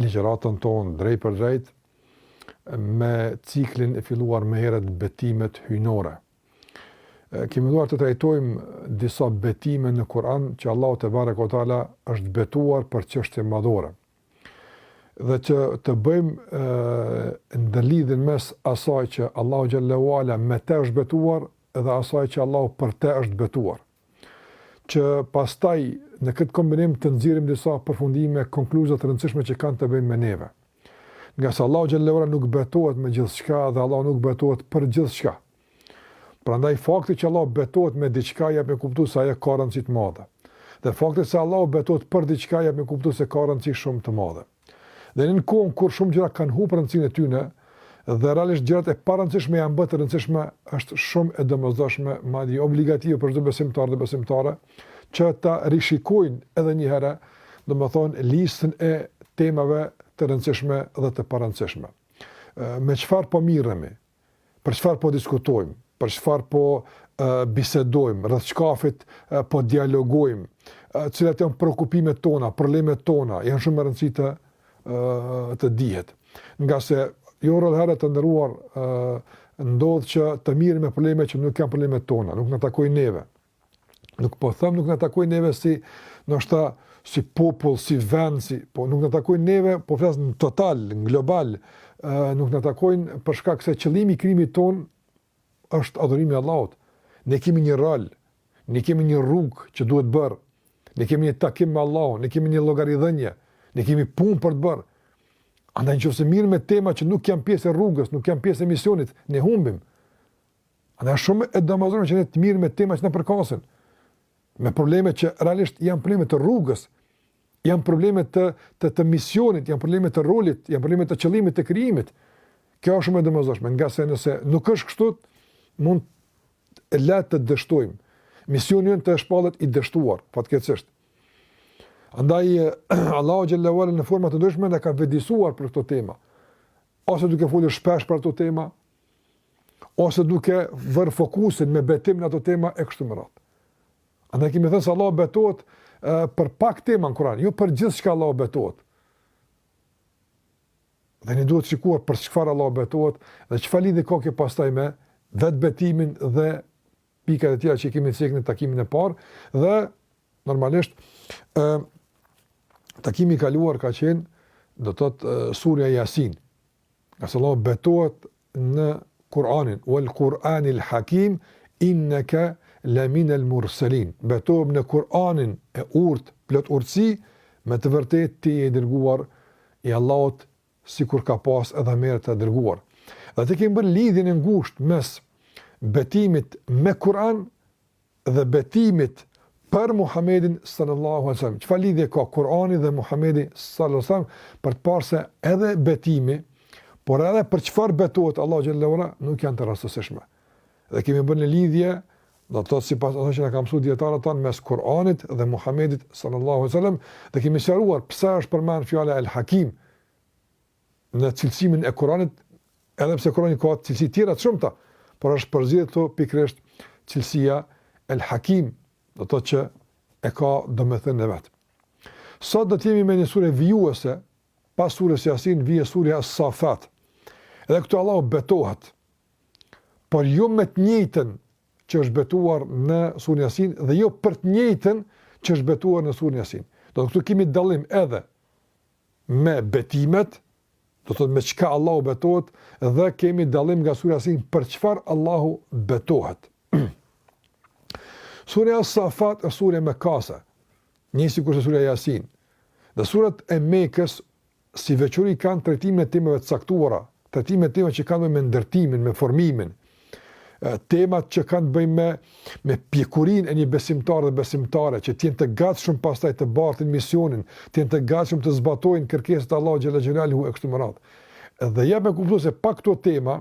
ligjëratën tonë drejtpërdrejt me ciklin e filluar më herët betimet hyjnore. Kemi dashur të trajtojmë disa betime në Kur'an që Allahu tebareke ue teala është betuar për çështje madhore dhe që të bëjmë ndërlidhjen mes asaj që Allahu xhel-le ue ala me të është betuar dhe asaj që Allahu për të është betuar. që pastaj në këtë kombinim të nxjerrim disa përfundime, konkluza të rëndësishme që kanë të bëjnë me neve. Ngase Allahu xhel-le ue ala nuk betohet me gjithçka dhe Allahu nuk betohet për gjithçka. Prandaj fakti që Allahu betohet me diçka jep me kuptu se ajo ka rëndësi të madhe. Dhe fakti se Allahu betohet për diçka jep me kuptu se ka rëndësi shumë të madhe. Dhe në kohën kur shumë gjëra kanë humbur rëndësinë e tyne dhe realisht gjërat e parëndësishme janë bërë të rëndësishme, është shumë e domosdoshme, madje obligative për çdo besimtar dhe besimtare, që ta rishikojnë edhe një herë, domethënë listën e temave të rëndësishme dhe të parëndësishme. Me çfarë po mirremi? për çfarë po diskutojmë, për çfarë po bisedojmë, rreth çkafit po dialogojmë, cilat janë preokupimet tona, problemet tona, janë shumë me rëndësi të, të dihet. Ngase, jo rrallëherë, të nderuar, ndodh që të mirremi me probleme që nuk janë problemet tona, nuk na takojnë neve. Nuk po them nuk na takojnë neve si ndoshta si popull, si vend, si po nuk na takojnë neve, po flas në total, në global, nuk na takojnë për shkak se qëllimi i krijimit tonë është adhurimi i Allahut. Ne kemi një rol, ne kemi një rrugë që duhet bërë. Ne kemi një takim me Allahun, ne kemi një llogaridhënie, ne kemi punë për të bërë. Andaj nëse mirremi me tema që nuk janë pjesë e rrugës, nuk janë pjesë e misionit, ne humbim. Andaj është shumë e domosdoshme që ne të mirremi me tema që na përkasin, me probleme që realisht janë probleme të rrugës, janë probleme të të të misionit, janë probleme të rolit, janë probleme të qëllimit të krijimit. Kjo është shumë e domosdoshme, ngase nëse nuk është kështu, mundet lehtë të dështojmë. Misioni ynë të shpallet i dështuar, fatkeqësisht. Andaj Allahu xhel-le ue ala në forma të ndryshme na ka vetëdijesuar për këto tema. Ose duke folur shpesh për këto tema, ose duke vërë fokusin me betim në ato tema e kështu me radhë. Andaj kemi thënë se Allahu betohet për pak tema në Kur'an, jo për gjithçka Allahu betohet. Dhe ne duhet shikuar për çfarë Allahu betohet dhe çfarë lidhje ka kjo pastaj me vetë betimin dhe pikat e tjera që kemi cekë në takimin e parë dhe normalisht e takimi i kaluar ka qenë do të thotë surja Jasin Ngase Allahu betohet në Kur'anin, uel Kur'anil Hakim, inneke lemin el Murselin. Betohet në Kur'anin e urt, plot urtësi, me të vërtetë ti je i dërguar i Allahut sikur ka pas edhe më herët të dërguar. Dhe ty e kemi bërë lidhjen e ngushtë mes betimit me Kur'an dhe betimit për Muhamedin sallallahu alejhi ve sellem. Çfarë lidhje ka Kurani dhe Muhamedi sallallahu alejhi ve sellem për të parë se edhe betimi, por edhe për çfarë betohet Allahu xhallahu ala nuk janë të rastësishme. Dhe kemi bërë një lidhje, do të thotë sipas asaj që na kanë mësuar dijetarët tanë mes Kuranit dhe Muhamedit sallallahu alejhi ve sellem, dhe kemi sqaruar pse është përmend fjala El Hakim në cilësimin e Kuranit, edhe pse Kurani ka cilësi të tjera të shumta, por është përzgjedh këtu pikërisht cilësia El Hakim, do të thotë që e ka domethënien e vet. Sot do të jemi me një sure vijuese, pas surës Yasin vjen surja As-Safat. Edhe këtu Allahu betohet. Por jo me të njëjtën që është betuar në surën Yasin dhe jo për të njëjtën që është betuar në surën Yasin. Do të thotë këtu kemi dallim edhe me betimet, do të thotë me çka Allahu betohet dhe kemi dallim nga sura Yasin për çfarë Allahu betohet. Surja As-Safat është surja mekase, njësoj sikurse surja Yasin. Dhe surat e Mekës si veçori kanë trajtimin e temave të caktuara, Trajtimin e temave që kanë të bëjnë me ndërtimin, me formimin, temat që kanë të bëjnë me me pjekurinë e një besimtari dhe besimtare që të jenë të gatshëm pastaj të bartin misionin, të jenë të gatshëm të zbatojnë kërkesat e Allahut xhalla xhelaluhu e kështu me radhë. Dhe jep me kuptu se pa këto tema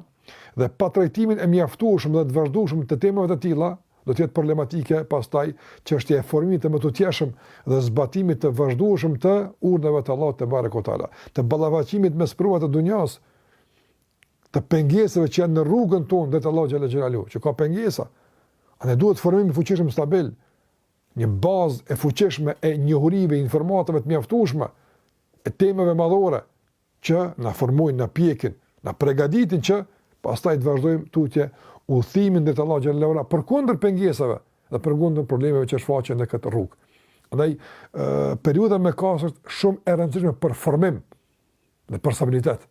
dhe pa trajtimin e mjaftueshëm dhe të vazhdueshëm të temave të tilla, Do të jetë problematike pastaj çështja e formimit të mëtutjeshëm dhe zbatimit të vazhdueshëm të urdhrave të Allahut tebareke ue teala, të ballafaqimit me sprovat të dunjas, të pengesave që janë në rrugën tonë drejt Allahut xhalla xhelaluhu, që ka pengesa. A neve duhet formim i fuqishëm stabil, një bazë e fuqishme e njohurive, informatave të mjaftueshme e temave madhore. që na formojnë, na pjekin, na pregaditin që pastaj të vazhdojmë tutje udhëtimin drejt Allahu xhallahu ala përkundër pengesave dhe përkundër problemeve që shfaqen në këtë rrugë. Andaj periudha mekase është shumë e rëndësishme për formim dhe për stabilitet.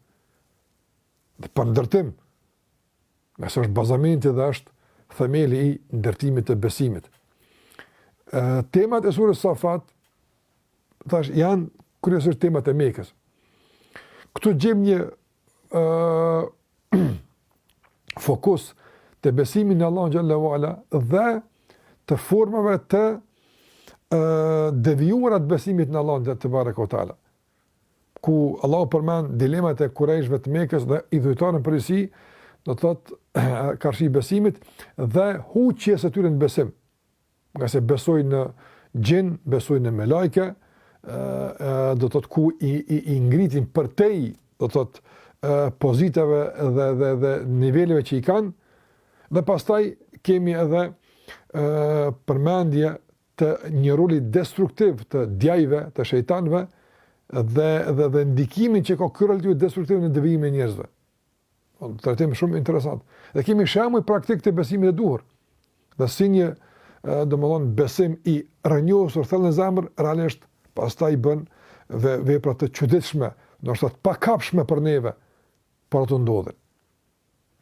Dhe për ndërtim. Ngase është bazamenti dhe është themeli i ndërtimit të besimit. Temat e surës Safat tash janë kryesisht temat e Mekës. Këtu gjejmë një ë uh, fokus të besimit në Allahun xhelle ue ala dhe të formave të ë uh, devijuara të besimit në Allahun tebareke ue teala. Ku Allahu përmend dilemat e kurejshëve të Mekës dhe idhujtarëve prej, si do të thotë karshi besimit dhe huqjes së tyre në besim. ngase besojnë në gjin, besojnë në melajke, do të thotë ku i, i, i ngritin përtej, do të thotë pozitave dhe, dhe, dhe niveleve që i kanë, dhe pastaj kemi edhe e, përmendje të një roli destruktiv të djajve, të shejtanëve, dhe, dhe, dhe ndikimin që ka ky rol i tyre destruktiv në devijimin e njerëzve. Një trajtim shumë interesant. Dhe kemi shembuj praktikë të besimit të duhur. Dhe si një, domethënë, besim i rrënjosur thellë në zemër, realisht pastaj bën dhe vepra të çuditshme, ndoshta të pakapshme për neve, por ato ndodhin.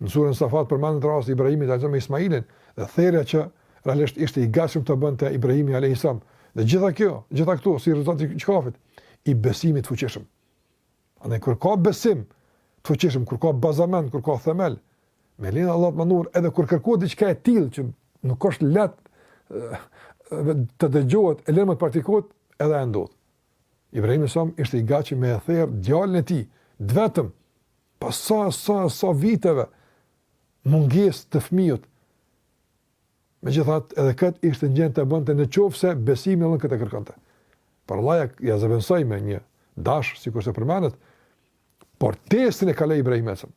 Në surën Safat përmendet rasti i Ibrahimit alejhi selam me Ismailin, dhe therja që realisht ishte i gatshëm ta bënte Ibrahimi a.s. Dhe gjitha kjo, gjitha këto, si rezultat i çkafit, i besimit të fuqishëm. Andaj kur ka besim të fuqishëm, kur ka bazament, kur ka themel, me lejen e Allahut mandej, edhe kur kërkohet diçka e tillë që nuk është lehtë të dëgjohet, e lëre më të praktikohet, edhe ajo ndodh. Ibrahimi alejhi selam ishte gati me e therë djalin e tij të vetëm, pas sa, sa, sa viteve, mungesë të fëmijës, Megjithatë, edhe këtë ishte në gjendje ta bënte në qoftë se besimi në Allahun këtë e kërkonte. Por Allahu ia, ia zëvendësoi me një dash, sikurse përmendet, por testin e kaloi Ibrahimi alejhi selam.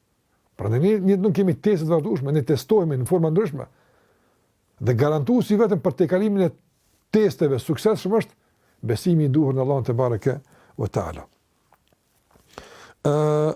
Pra ne në dynja kemi teste të vazhdueshme, ne testohemi në forma të ndryshme. Dhe garantuesi i vetëm për tejkalimin e testeve suksesshëm është besimi i duhur në Allahun tebareke ue teala. Uh,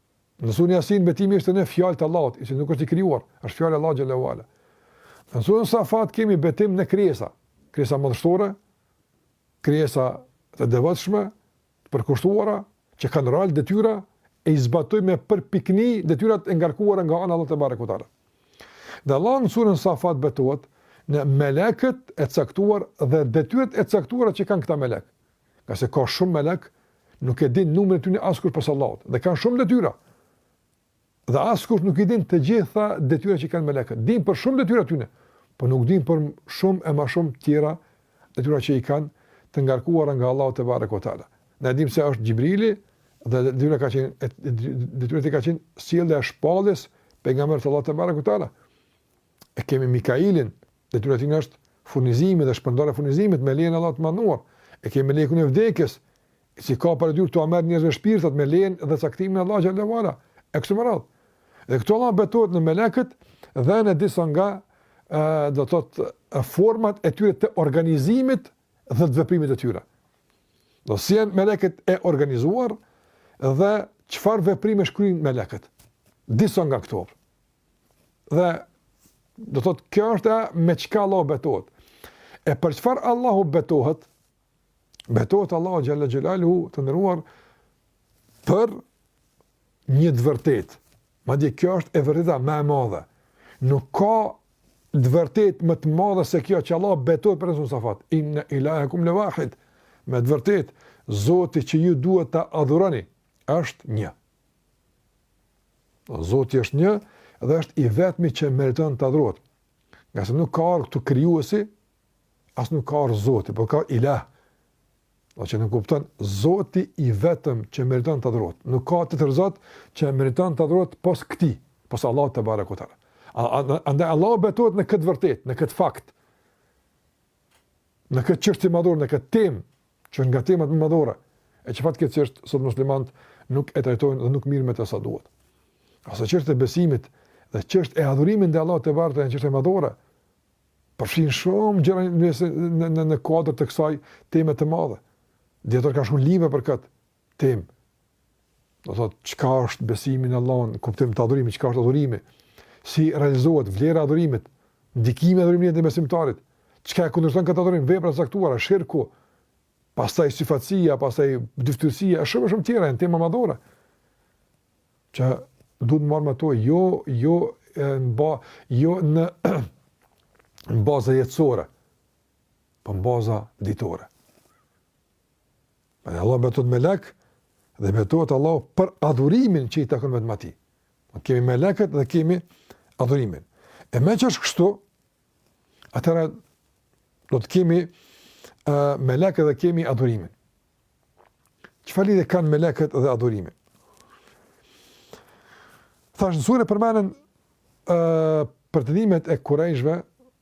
Në surën Jasin betimi është në fjalë të Allahut, që nuk është i krijuar, është fjalë e Allahut xhelle ue ala. Në surën Safat kemi betim në krijesa, krijesa madhështore, krijesa të devotshme, të përkushtuara që kanë rol, detyra e i zbatojnë me përpikëri detyrat e ngarkuara nga ana e Allahut tebareke ue teala. Dhe Allahu në surën Safat betohet në melekët e caktuar dhe detyrat e caktuara që kanë këta melekë. ngase ka shumë melekë, nuk e di numrin e tyre askush pos Allahut dhe kanë shumë detyra. Dhe askush nuk i di të gjitha detyrat që kanë melekët. Dimë për shumë detyra të tyre, por nuk dimë për shumë e më shumë tjera detyra që i kanë të ngarkuara nga Allahu tebareke ue teala. Ne dimë se është Xhibrili dhe detyra ka qenë detyra e tij ka qenë sjellja e shpalljes pejgamberëve të Allahut tebareke ue teala. E kemi Mikailin, Detyra e tij është furnizimi dhe shpërndarja e furnizimit me lejen e Allahut të Madhëruar. E kemi melekun e vdekjes, i cili ka për detyrë t'ua merr njerëzve shpirtat me lejen dhe caktimin e Allahut xhallahu ala. E kështu me radhë. Dhe këto Allah betohet në melekët dhe në disa nga ë do të thotë format e tyre të organizimit dhe të veprimit të tyre. Do si janë melekët e organizuar dhe çfarë veprime kryejnë melekët. Disa nga këto. Dhe do të thotë kjo është ajo me çka Allahu betohet. E për çfarë Allahu betohet? Betohet Allahu xhalla xhelalu të nderuar për një të vërtetë. Madje kjo është e vërteta më e madhe. Nuk ka të vërtetë më të madhe se kjo që Allah betohet në suren Safat. Inna ilahakum la wahid. Me të vërtetë Zoti që ju duhet ta adhuroni është një. Zoti është një dhe është i vetmi që meriton të adhurohet. Ngase nuk ka ardh këtu krijuesi, as nuk ka ardh Zoti, por po ka ilah. Dhe që nënkupton, Zoti i vetëm që meriton të adhurohet. Nuk ka tjetër Zot që meriton të adhurohet pos këtij, pos Allahut tebareke teala. Andaj Allah betohet në këtë vërtet, në këtë fakt. në këtë çështje madhore, në këtë temë, që është nga temat më madhore, e që fatkeqësisht sot muslimanët nuk e trajtojnë dhe nuk merren me të sa duhet. Asa çështje e besimit dhe çështje e adhurimit ndaj Allahut të Lartë janë çështje madhore, përfshijnë shumë gjëra në, në, në, në kuadrë të kësaj teme të madhe. Dijetarët kanë shkru libra për këtë, temë, do thotë, çka është besimi në Allahun, kuptimet e adhurimit, çka është adhurimi, si realizohet vlera e adhurimit, ndikimi i adhurimit në besimtarët, çka e kundërshton këtë adhurim, vepra të caktuara, shirku, pastaj syfaqësia, pastaj dyfytyrësia, shumë shumë tjera, janë tema madhore, që duhet marrë me to, jo, jo, në, ba, jo në, në baza jetësore, por po në baza ditore. Pra Allah betohet në melekë dhe betohet Allah për adhurimin që i takon vetëm atij. Do të kemi melekët dhe kemi adhurimin. E meqë është kështu, atëherë do të kemi uh, melekët dhe kemi adhurimin. Çfarë lidhje kanë melekët dhe adhurimi? Thashë në sure përmenden uh, pretendimet e kurejshëve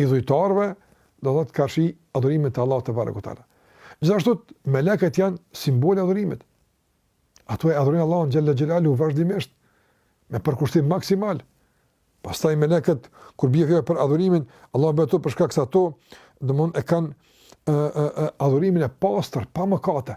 idhujtarëve, do thotë karshi adhurimit të Allahut tebareke ue teala. Gjithashtu melekët janë simbol e adhurimit. Ato e adhurojnë Allahun xhalla xhelalu vazhdimisht me përkushtim maksimal. Pastaj melekët kur bie fjala për adhurimin, Allahu u betu për shkak se ato domethënë e kanë adhurimin e pastër pa mëkate.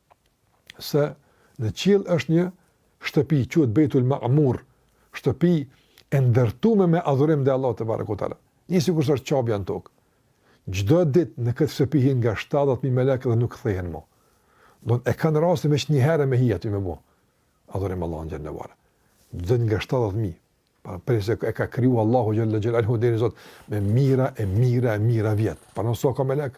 se në qiell është një shtëpi, quhet Bejtul Mamur, shtëpi e ndërtuar me adhurim ndaj Allahut tebareke ue teala. Një sikur është Qabja në tokë. Çdo ditë në këtë shtëpi hyjnë nga 70000 melek dhe nuk kthehen më. Do ta kenë rastin veç një herë me hi aty me bë adhurim Allahun dhe në varë. Çdo nga 70000 pra prej se e ka kriju Allahu xhele xhelaluhu deri zot me mijëra e mijëra e mijëra vjet. Pra nëse ka melek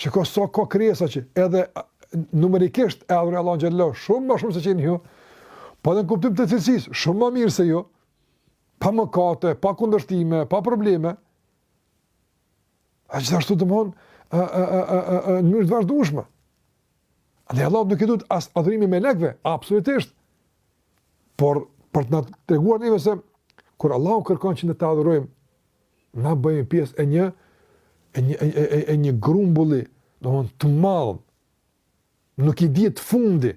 Shiko sa ka krijesa që edhe numerikisht e adhurojnë Allahun xhele xhelaluhu shumë më shumë se ç'jeni ju. Po edhe në kuptim të cilësisë, shumë më mirë se ju. Pa mëkate, pa kundërshtime, pa probleme. A gjithashtu domethënë, në mënyrë të vazhdueshme. Dhe Allahut nuk i duhet as adhurimi melekve, absolutisht. Por, për të na treguar neve se, kur Allahu kërkon që ne ta adhurojmë, na bëhemi pjesë e një e një e, e, e një grumbulli, domthon të madh. Nuk i dihet fundi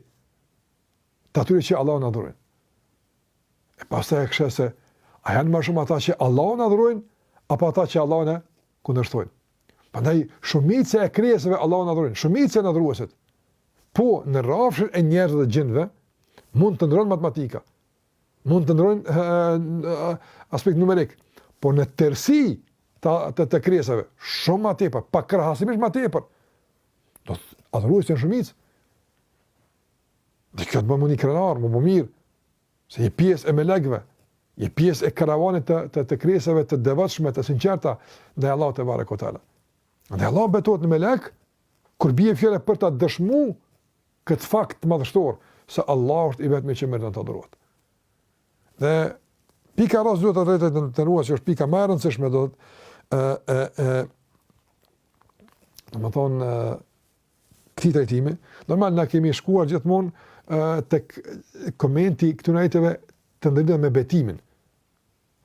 të atyre që Allahun e adhurojnë. E pastaj e keshe se a janë më shumë ata që Allahun e adhurojnë apo ata që Allahun e kundërshtojnë. Prandaj shumica e krijesave Allahun e adhurojnë, shumica janë adhuruesit. Po në rrafshin e njerëzve dhe xhinëve mund të ndrron matematika. Mund të ndrrojë në aspekt numerik, por në tërësi të, të, të krijesave, shumë ma tepër, pakrahasimisht ma tepër, janë adhuruesit shumicë. Dhe kjo të bën me u ni krenar, me u ni mirë, se je pjesë e melekve, je pjesë e karavanit të, të, të krijesave të devotshme, të sinqerta, ndaj Allahut tebareke ue teala. Dhe Allahu betohet në melek kur bie fjala për ta dëshmu këtë fakt madhështor se Allahu është i vetmi që meriton të adhurohet. Dhe pika ku duhet drejt të ndalemi që është pika më e rëndësishme e ë ë ë domethonë këtij trajtimi, normal nuk kemi shkuar gjithmonë tek komenti këtyre ajeteve që ndërlidhen me betimin.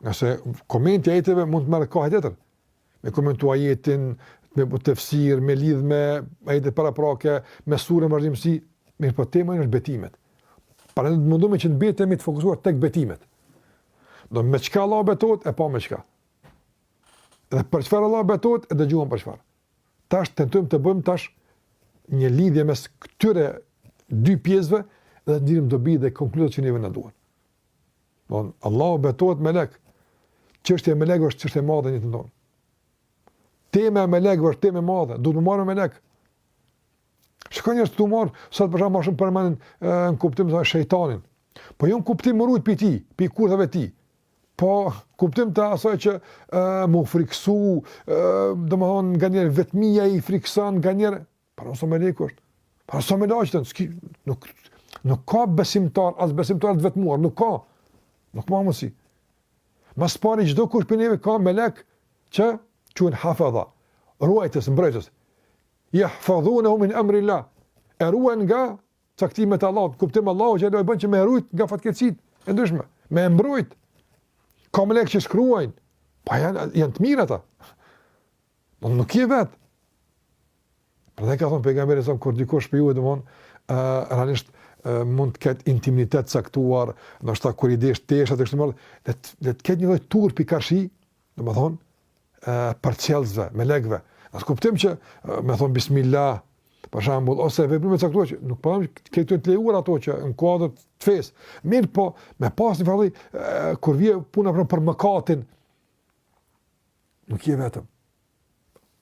Ngase komenti i ajeteve mund të marrë kohë tjetër. Me komentu ajetin, me bo tefsir, me lidh me ajetet paraprake, me suren me vazhdimësi, mirëpo tema jonë është betimet. Pra ne mundohemi që të mbetemi të fokusuar tek betimet. Do me çka Allahu betohet, e pamë me çka. Dhe për çfarë Allahu betohet, e dëgjuam për çfarë. Tash tentojmë të bëjmë tash një lidhje mes këtyre dy pjesëve dhe të nxjerrim dobi dhe konkluzat që neve na duhen. Don Allahu betohet në melek. Çështja e melekëve është çështje e madhe në fenë tonë. Tema e melekëve është tema e madhe, duhet të merremi me melek. Shiko njerëzit u morën sot për shembull shumë më tepër në kuptim të shejtanit. Po jo në kuptim me u rujt pi ti, pi kurthave ti. Po kuptim të asaj që uh, me u friksu, uh, domethënë nganjëherë edhe fëmija i friksojnë nganjëherë, Para sa melekë është? Para sa me laqëtën? Ski, nuk, nuk ka besimtar, s'ka besimtar të vetëmuar, nuk ka. Nuk ka vetmi. Më së pari çdokush prej neve ka melekë që janë hafedha, ruajtës, mbrojtës. Jahfadhunehu min emrilah, e ruajnë nga caktimet e Allahut, kuptim Allah, që e lojë bënë që me rujt nga fatkeqësitë e ndryshme, me mbrojt. Ka melekë që shkruajnë, po janë, janë të mirë ata. Dhe ti nuk je vet. Prandaj ka thonë pejgamberi sa kur dikush prej jush domethënë, ë uh, realisht uh, mund të ketë intimitet të caktuar, ndoshta kur i desh teshat e kështu le të le të ketë një lloj turpi karshi, domethënë ë uh, përcjellësve, melekëve. Në kuptim që uh, me thonë bismillah, për shembull, ose veprime të caktuara që nuk po them këtu të lejuar ato që në kuadër të fesë. Mirëpo, me pas një farë, kur vjen puna për mëkatin. Nuk je vetëm.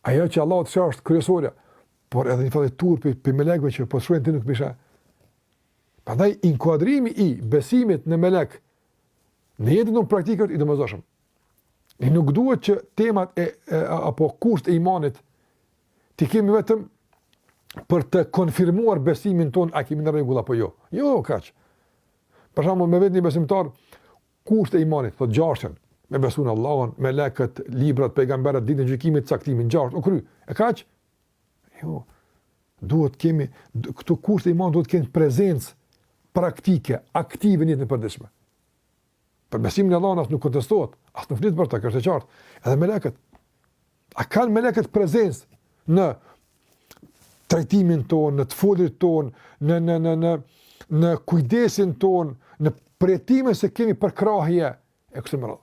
Ajo që Allahu të sheh është kryesorja, por edhe një farë turpi prej melekve që po shkruajnë ti nuk prish. Prandaj, inkuadrimi i besimit në melek, në jetën tonë praktike është i domosdoshëm. Ne nuk duhet që temat e, e, apo kushtet e imanit, t'i kemi vetëm për të konfirmuar besimin tonë a kemi në rregull apo jo. Jo, kaq. Për shembull, me vet një besimtar Kushtet e imanit, thotë gjashtë janë, me besu në Allahun, melekët, librat, pejgamberët, ditën e gjykimit, caktimin, gjashtë, u kry. E kaq? Jo. Duhet kemi këto kushtet e imanit duhet të kenë prezencë praktike, aktive në jetën e përditshme. Për besimin në Allahun as nuk kontestohet, as nuk flitet për ta, është e qartë. Edhe melekët. A kanë melekët prezencë në trajtimin tonë, në të folurit tonë, në, në, në, në, në kujdesin tonë, në përjetimin se kemi përkrahje, e kështu me radhë.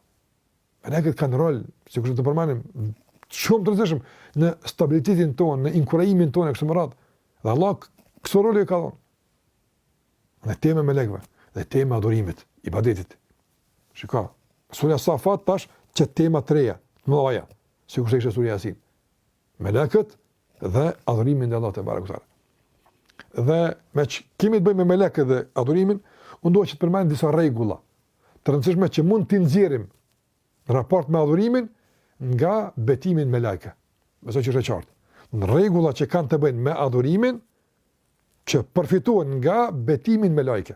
Melekët kanë rol, siç do të përmendim, shumë të rëndësishëm, në stabilitetin tonë, në inkurajimin tonë, e kështu me radhë. Dhe Allahu kësi roli u ka dhonë. Dhe tema e melekëve, dhe tema e adhurimit, ibadetit. Shiko, surja Safat tash çel tema të reja, të mëdha, sikur ishte surja Jasin. Melekët dhe adhurimin e Allahut tebareke ve teala. Dhe meqë kemi të bëjmë me melekët dhe adhurimin, unë duhet që të përmend disa rregulla të rëndësishme që mund t'i nxjerrim në raport me adhurimin nga betimi në melaike. Besoj që është e qartë. Rregulla që kanë të bëjnë me adhurimin, që përfitohen nga betimi në melaike.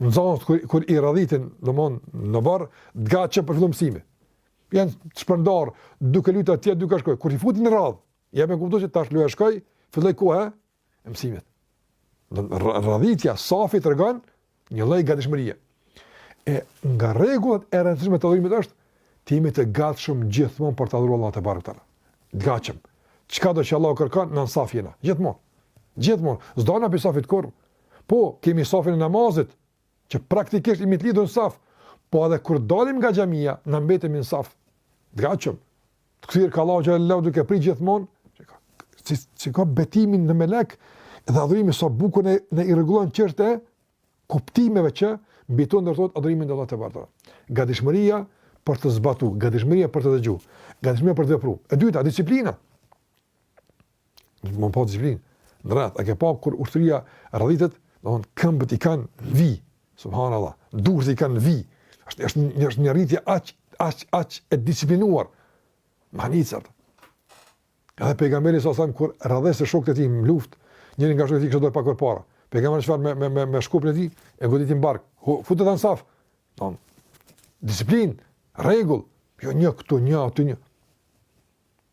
nxënës kur kur i radhitin domon në varg dga që për fillim mësimi janë shpërndarë duke luajtur atje duke shkoj kur i futin në radhë jep me kuptu se tash loja shkoi filloi koha e mësimit do radhitja safi tregon një lloj gatishmërie e nga rregullat e rëndësishme të adhurimit është të jemi të gatshëm gjithmonë për të adhuruar Allahun tebareke ue teala të gatshëm çkado që Allah kërkon në saf jena gjithmonë gjithmonë s'dalim prej safit kurrë Po, kemi safin e namazit, që praktikisht jemi të lidhur në saf, po edhe kur dalim nga xhamia, na mbetemi në saf. Të gatshëm. Të kthyer kah Allahu xhallahu duke prit gjithmonë, si si ka betimin në melek dhe adhurimi sa bukur ne ne i rregullon çështjet e kuptimeve që mbi to ndërtohet adhurimi ndaj Allahut tebareke. Gatishmëria për të zbatuar, gatishmëria për të dëgjuar, gatishmëria për të vepruar. E dyta, disiplina. Nuk mund pa disiplinë. Drejt, a ke pa kur ushtria radhitet, do të thonë këmbët i kanë në vijë. Subhanallahu. Duart i kanë vijë. Është është një është një radhitje aq aq aq e disiplinuar. Mahnitëse. Edhe pejgamberi sa sa kur radhiste shokët e tij në luftë, njëri nga shokët e tij kishte dalë pak përpara. Pejgamberi çfarë me me me me shkopin e tij e goditi në bark. Futet në saf. Don disiplinë, rregull, jo një këtu, një aty një.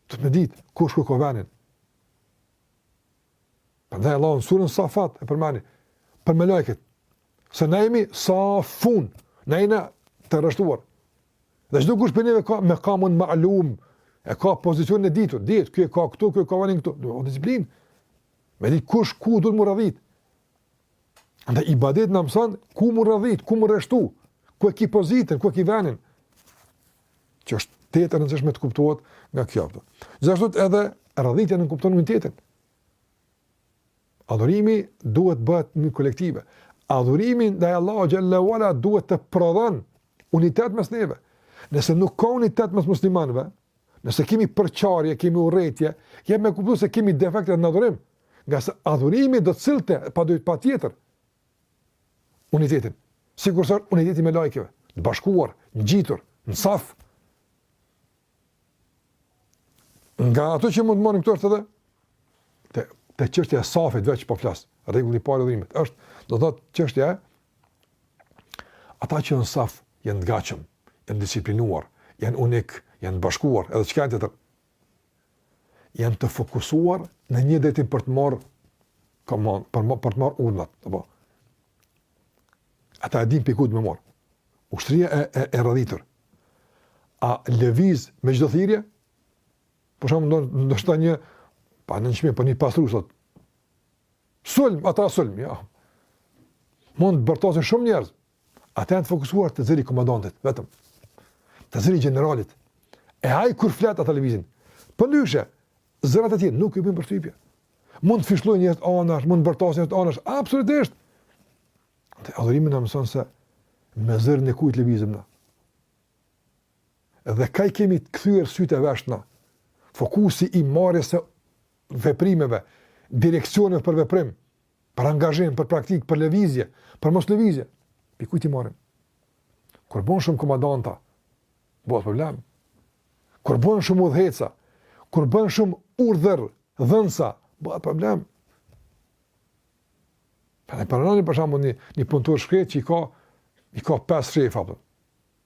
Duhet me ditë, kush ku e ka venin. Prandaj Allahu në suren Safat, e përmendi, për melaiket, se na jemi safun, na jena të rreshtuar. Dhe çdokush prej neve ka mekamun malum, e ka pozicionin e ditur, ditë, kjo e ka këtu, kjo e ka venin këtu, do të disiplin, me ditë kush ku duhet me u radhit. Dhe ibadeti na mëson, ku me u radhit, ku me u rreshtu, ku e ki pozitën, ku e ki venin. Që është tejet e rëndësishme të kuptohet nga kjo. Gjithashtu edhe radhitja nënkupton unitetin. Adhurimi duhet bëhet në kolektive. Adhurimi ndaj Allahu xhele ue ala duhet të prodhon unitet mes neve. Nëse nuk ka unitet mes muslimanëve, nëse kemi përçarje, kemi urrejtje, jep me kuptu se kemi defekte në adhurim. Ngase adhurimi do të sillte pa dy patjetër. unitetin, sikurse uniteti i melaikeve, të bashkuar, ngjitur, në saf. Nga ato që mund të marrim këtu është edhe, të, të çështja e safit veç po flas, rregulli i parë i adhurimit, është, do të thotë çështja e, ata që në saf, janë të gatshëm, janë disiplinuar, janë unik, janë bashkuar, edhe çka tjetër, janë të fokusuar në një drejtim për të marrë komandë, për, për të marrë urdhnat, apo. Ata e din pi kujt me marrë. Ushtria e, e, e radhitur. A lëviz me çdo thirrje? Për shembull ndoshta një pa në çmë po një pastrues thotë: Sulm, ata sulm, jo. Mund të bërtosin shumë njerëz, Ata janë të fokusuar te zëri i komandantit, vetëm. Te zëri i gjeneralit. E ai kur flet ata lëvizin. Përndryshe, zërat e tjerë nuk i bëjnë përshtypje. Mund të fishllojnë njerëz anash, mund të bërtasin njerëz anash, absolutisht. Dhe adhurimi na mëson se me zërin e kujt lëvizim na. Dhe kah i kemi të kthyer sytë e veshët na. Fokusi i marrjes së veprimeve, direksioneve për veprim, për angazhim, për praktikë, për lëvizje, për mos lëvizje. Pi kujt i marrim? Kur bëhen shumë komandanta, bëhet problem. Kur bëhen shumë udhëheqsa, kur bëhen shumë urdhërdhënsa, bëhet problem. Paramendoni për shembull një një punëtor t'shkretë që i ka i ka pesë shefa, apo.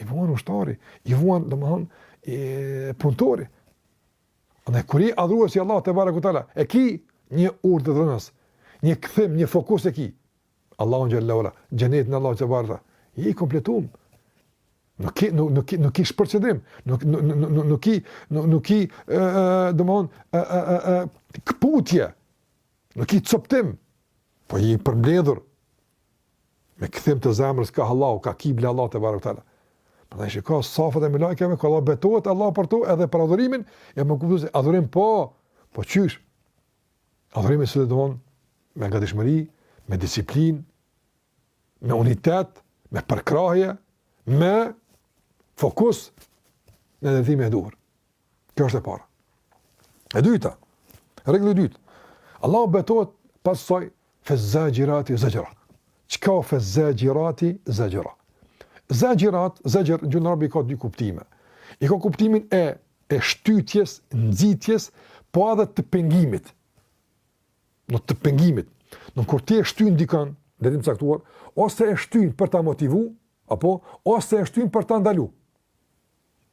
I vuan ushtari, i vuan, domethënë, punëtori. E kur je adhurues i Allahut tebareke ve teala, e ki një urdhërdhënës, një kthim, një fokus e ki. Allahun xhel-le ve ala, xhenetin e Allahut tebarek, je i kompletum. Nuk ki, nuk, nuk, nuk ki shpërqendrim, nuk, nuk, nuk, nuk, nuk ki, nuk, nuk ki, domethënë, këputje, nuk ki coptim, po je i përmbledhur, Me kthim të zemrës ka Allahu, ka kibla e Allahut tebareke ve teala. Pra shiko, safet e melaikeve, ka Allah betohet Allahu për to edhe për adhurimin, e me kuptu se adhurim po, po qysh. Adhurimin e don me gadishmëri, me disiplinë, me unitet, me përkrahje, me fokus në drejtimin e duhur. Kjo është e para. E dyta, rregulli i dytë. Allahu betohet pas saj fez-zaxhirati zexhra. Çka o fez-zaxhirati zexhra? Zaxhirat, zexhr n'gjuhën arabe ka dy kuptime. I ka kuptimin e e shtytjes, nxitjes, po edhe të pengimit. Do të pengimit. Në kur ti e shtyn dikën, n'drejtim të caktuar, ose e shtyn për ta motivu, apo ose e shtyn për ta ndalu.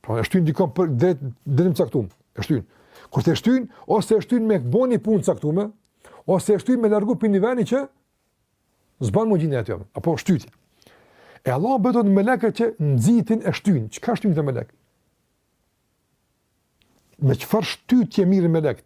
Pra e shtyn dikon për drejt drejtim të caktuar. E shtyn. Kur ti e shtyn ose e shtyn me bo ni punë të caktuar, ose e shtyn me largu pi ni veni që s'ban m'u gjind atje. Apo shtytje. E Allahu betohet në melekët që nxitin e shtyjnë. Çka shtyjnë këta melekë? Me çfarë shtytje merren melekët?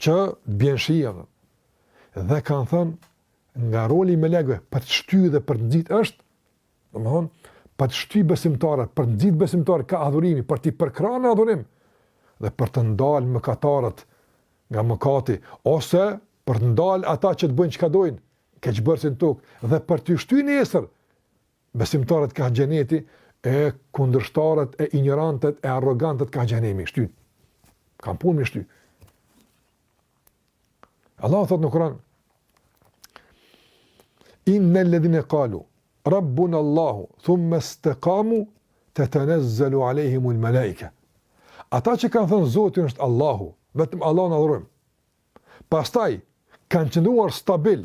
Që bjen shi apo. Dhe kanë thënë nga roli i melekëve për të shtyjë dhe për të nxit është, domthon, për të shtyjë besimtarët, për të nxit besimtarët ka adhurimi, për t'i përkrahë n'adhurim dhe për të ndalë mëkatarët nga mëkati ose për të ndalë ata që të bëjnë çka dojnë, keqbërësit n'tokë dhe për të shtyjë nesër besimtarët ka xheneti e kundërshtarët e injorantët e arrogantët ka xhehnemi shty, ka punë me shty Allah thot në Kur'an Inna alladhina qalu Rabbun Allahu thumma istaqamu tatanazzalu alehim almalaika Ata që kanë thënë Zoti është Allahu vetëm Allahun adhurojmë Pastaj kanë qëndruar stabil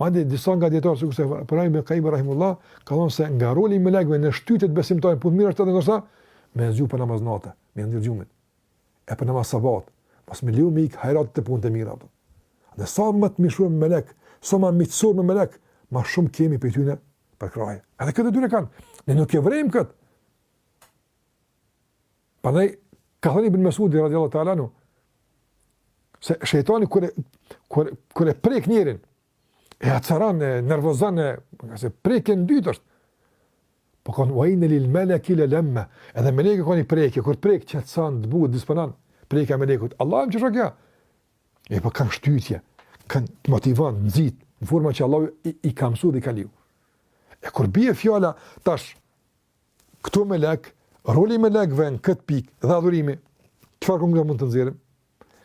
Madje disa nga dietarët sikur se Ibn Qayyim rahimullah ka thënë se nga roli i melekëve në shtytje të besimtarit n'punë t'mira është edhe ndoshta me zgju për namaz nate, me ndërpre gjumin. E për namaz sabat, mos me leju me ik hajratet, punët të mira ato. Dhe sa më të mishëru me melek, sa më miqësor me melek, më shumë kemi prej tyne përkrahje. Edhe këtë detyrë kanë. Ne nuk e vrejmë kët. Prandaj ka thënë Ibn Mesudi radhiyallahu ta'ala anhu se shejtani kur kur kur e prek njërin e acaron e nervozon e se prekje e dytë është po thon wa inna lil malaki la lamma edhe meleku ka ni prekje kur prek qetson të zbut disponon prekja e melekut allahu alem çfarë kjo e po ka shtytje të motivon nxit në forma që allah i, i ka mësuar dhe ka leju e kur bie fjala tash Këtu melek, roli i melekëve në këtë pikë dhe adhurimi, çfarë konkluzion mund të nxjerrim?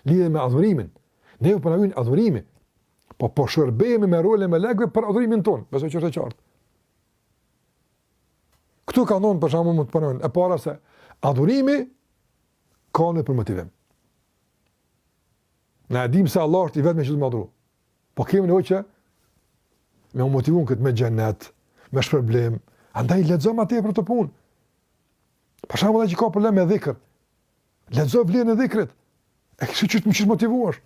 Lidhje me adhurimin. Ne po na vyn adhurimi. Po po shërbehemi me rolin e melekëve për adhurimin ton, besoj që është e qartë. Këtu ka ndonjë për shembull mund të përmendim, e para se adhurimi ka nevojë për motivim. Na e dimë se Allahu është i vetmi që duhet me adhuru, Po kemi nevojë që me u motivu në këtë me xhenet, me shpërblem, andaj lexo ma tepër, të punë. Për shembull që ka problem me dhikër, lexo vlerën e dhikrit, e kështu që të jesh i motivuar.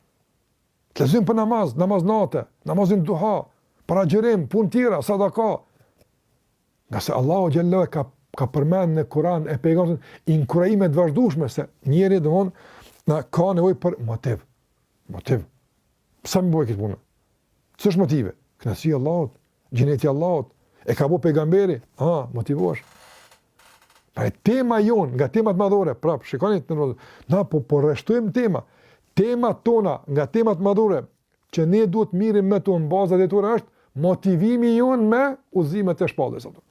Të lexojmë për namaz, namaz nate, namazin duha, për agjerim, punë t'mira, sadaka. Ngase Allahu Xhelle ka, ka përmen në Kuran e pejgamberi, inkurajime të vazhdushme se njeri dhe mumini ka nevoj për motiv. Motiv. Pse me bë këtë punë? Ç'është motivi? Kënaqësi e Allahut, xheneti i Allahut, e ka bo pejgamberi, ha, motivohesh. Pra tema jon, nga temat madhore, pra shikoni të ndodh. Na po po rreshtojmë tema. Tema tona nga temat madhore që ne duhet të mirremi me to në baza ditore është motivimi jon me udhëzimet e shpalljes ato.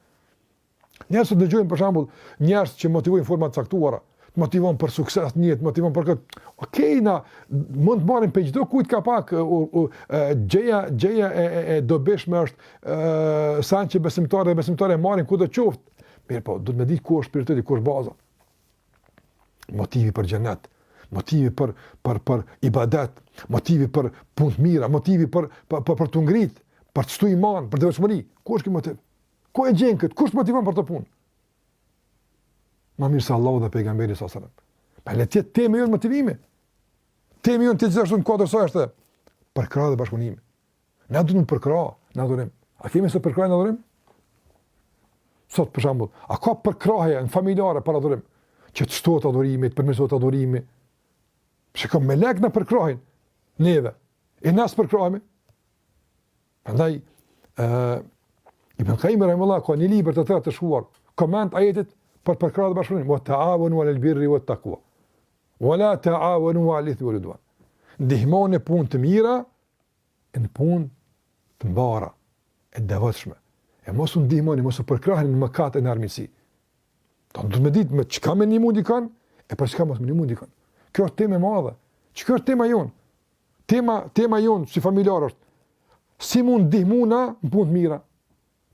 Njerëz që dëgjojnë për shembull njerëz që motivojnë forma të caktuara, të motivon për sukses në jetë, motivon për këtë. Okej, okay, na mund të marrim për çdo kujt nga pak u, u, gjëja gjëja e, e, e dobishme është ë sa që besimtari dhe besimtarja marrin kudo të qoftë. Mirëpo, duhet të dihet ku është prioriteti, ku është baza. Motivi për xhenet, motivi për për për ibadet, motivi për punë të mira, motivi për për për, për të ngrit, për të shtuar iman, për devotshmëri. Ku është ky motiv? Ku e gjen kët? Kush të motivon për këto punë? Ma mirë se Allahu dhe pejgamberi sa selam. Pra le të jetë tema jonë motivimi. Tema jonë të gjithashtu në kodër sa është përkrahja dhe bashkëpunim. Na duhet të përkrahim, na duhet. A kemi sot përkrahje n'adhurim? Sot për shembull, a ka përkrahje në familje për adhurim? Që të shtohet adhurimi, të përmirësohet adhurimi. Shiko melekët na përkrahin neve. E ne s' përkrahemi. Prandaj ë Ibn Qayyim rahimullah ka një libër të tërë të shkruar, koment ajetit për përkrahje e bashkëpunim, wa ta'awanu 'alal birri wat taqwa. Wa la ta'awanu 'alal ithmi wal 'udwan. Ndihmoni punë të mira e në punë të mbara, e devotshmëri. E mos u ndihmoni, mos u përkrahni në mëkat e në armiqësi. Duhet me ditë me çka me ndihmu dikon, e për çka mos me ndihmu dikon. Kjo është temë e madhe. Çka është tema jonë? Tema, tema jonë si familjarë asht, si me u ndihmu na në punë të mira?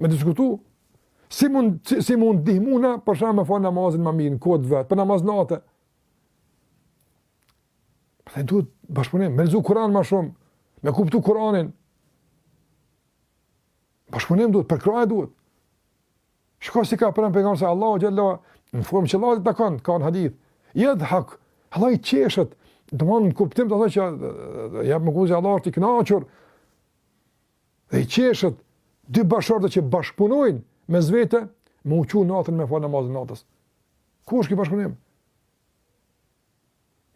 Me diskutu, si mund, si, si me u ndihmu na për shembull me fal namazin ma mirë në kohë të vet, për namaz nate? Dhe duhet bashkëpunim, me lexu Kur'an ma shumë, me kuptu Kur'anin. Bashkëpunim duhet, përkrahje duhet. Shiko si ka thanë pejgamberi se Allahu xhelle në formë që Allahut i takon, ka në hadith. Yadhak, Allah i qeshet, do të thotë në kuptim të thotë që ja më kujtoj Allahu është i kënaqur. Dhe i qeshet dy bashkëshortë që bashkëpunojnë mes vete, me u çu natën me fal namazin e natës. Ku është ky bashkëpunim?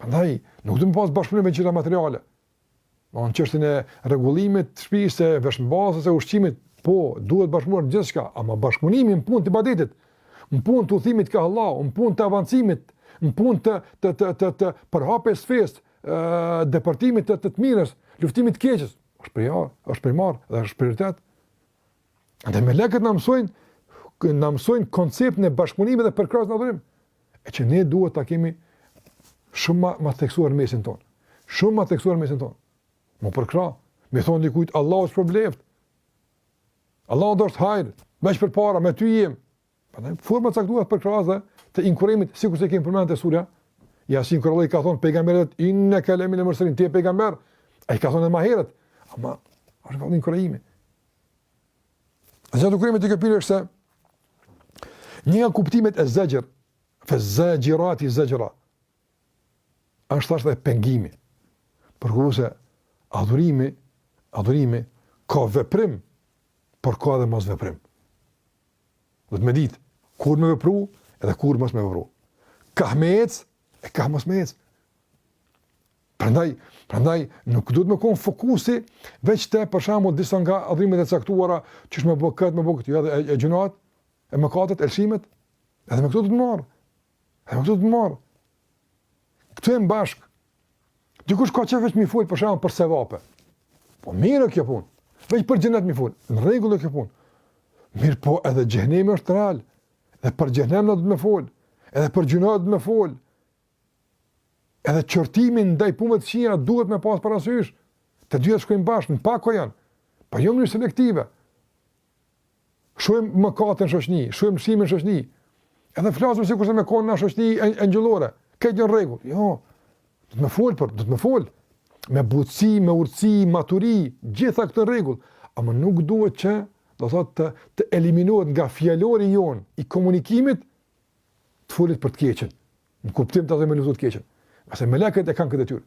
Prandaj, nuk duhet me pas bashkëpunim me gjana materiale. Ama në çështjen e rregullimit të shpijës e veshmbathjes e ushqimit, po, duhet bashkëpunuar në gjithçka, ama bashkëpunimi në punë të ibadetit, në punë të udhëtimit kah Allahu, në punë të avancimit, në punë të, të, të, të, të përhapjes së fesë, depërtimit të të të mirës, luftimit të keqes, është primar, është primar dhe është prioritet. Dhe melekët na mësojnë, na mësojnë konceptin e bashkëpunimit dhe përkrahjes në adhurim. E që ne duhet ta kemi shumë ma, ma theksuar në mesin tonë. Shumë ma theksuar në mesin tonë. M'u përkrah, me thonë dikujt, Allahu të shpërbleftë. Allahu t'dhashtë hajr, veç përpara, me ty jemi. Prandaj forma të caktuar përkrahjes dhe të inkurajimit, sikur se kemi përmendur te surja, Jasin kur i ka thon pejgamberit inneke leminel murselin ti je pejgamber, ai ka thon edhe ma herët, ama është fjalë inkurajimi. Zëtë kuptimi tjetër është se një nga kuptimet e zexhr, fezaxhirati zexhra, është thashtë dhe pengimi. Përkujton se adhurimi, adhurimi ka veprim, por ka dhe mos veprim. Duhet me ditë, kur me vepru, edhe kur mos me vepru. Kah me ec, e kah mos me ec. Prandaj, prandaj nuk duhet me kon fokusi veç te për shembull disa nga adhurimet e caktuara, që është me bo kët, me bo kët, jo edhe e, e gjynahet, e mëkatet, e lëshimet, edhe me këto duhet m'u marrë. Edhe me këto duhet m'u marrë. Këto janë bashkë, Dikush ka qejf veç me fol për shembull për sevape. Po mirë kjo punë. Veç për xhenet me fol. Në rregull kjo punë. Mirëpo edhe xhehenemi është real. Dhe për xhehenem duhet me fol. Edhe për gjynah duhet me fol. Edhe qortimin ndaj punëve të këqija duhet me pas parasysh. Të dyja shkojnë bashkë, në pako janë. Po jo në mënyrë selektive. Shohim mëkate në shoqni, shohim lëshime në shoqni. Edhe flasim sikurse me konë në shoqni e, engjëllore. Krejt në rregull. Jo, duhet me folë për, duhet me folë. Me butësi, me urtësi, maturi, gjitha këto në rregull. Ama nuk duhet që, do të thotë, të eliminohet nga fjalori jonë i komunikimit, të folurit për të keqen. Në kuptimin ta me luftu të keqen. Se melekët e kanë këtë detyrë.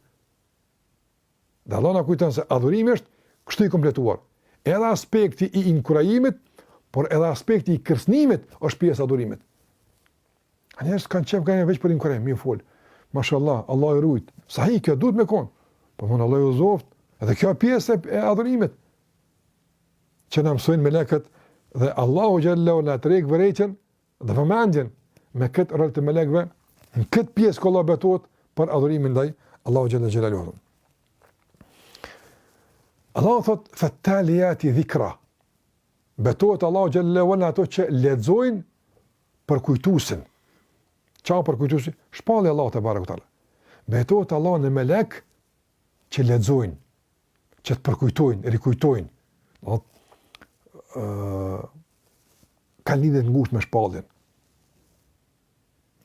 Dhe Allah na kujton se adhurimi është kështu i kompletuar. Edhe aspekti i inkurajimit, por edhe aspekti i kërcënimit është pjesë e adhurimit. A njerëzit kanë qejf kanë veç për inkurajim, me fol. Mashallah, Allahu e rujt. Sahi kjo duhet me kon. Po von Allah i zoft. Edhe kjo pjesë e adhurimit. Që na mësojnë melekët dhe Allahu xhallahu na tërheq vërejtjen Dhe vëmendjen me këtë rol të melekëve, në këtë pjesë ku Allah betohet për adhurimin ndaj Allahu xhele xhelaluhu. Allahu thot fettalijati dhikra. Betohet Allahu xhele ve ala në ato që lexojnë përkujtuesin. Çka o përkujtuesi? Shpallja e Allahut tebareke ve teala. Betohet Allahu në melek që lexojnë që të përkujtojnë, rikujtojnë, do të thotë kanë lidhje të ngushtë me shpalljen.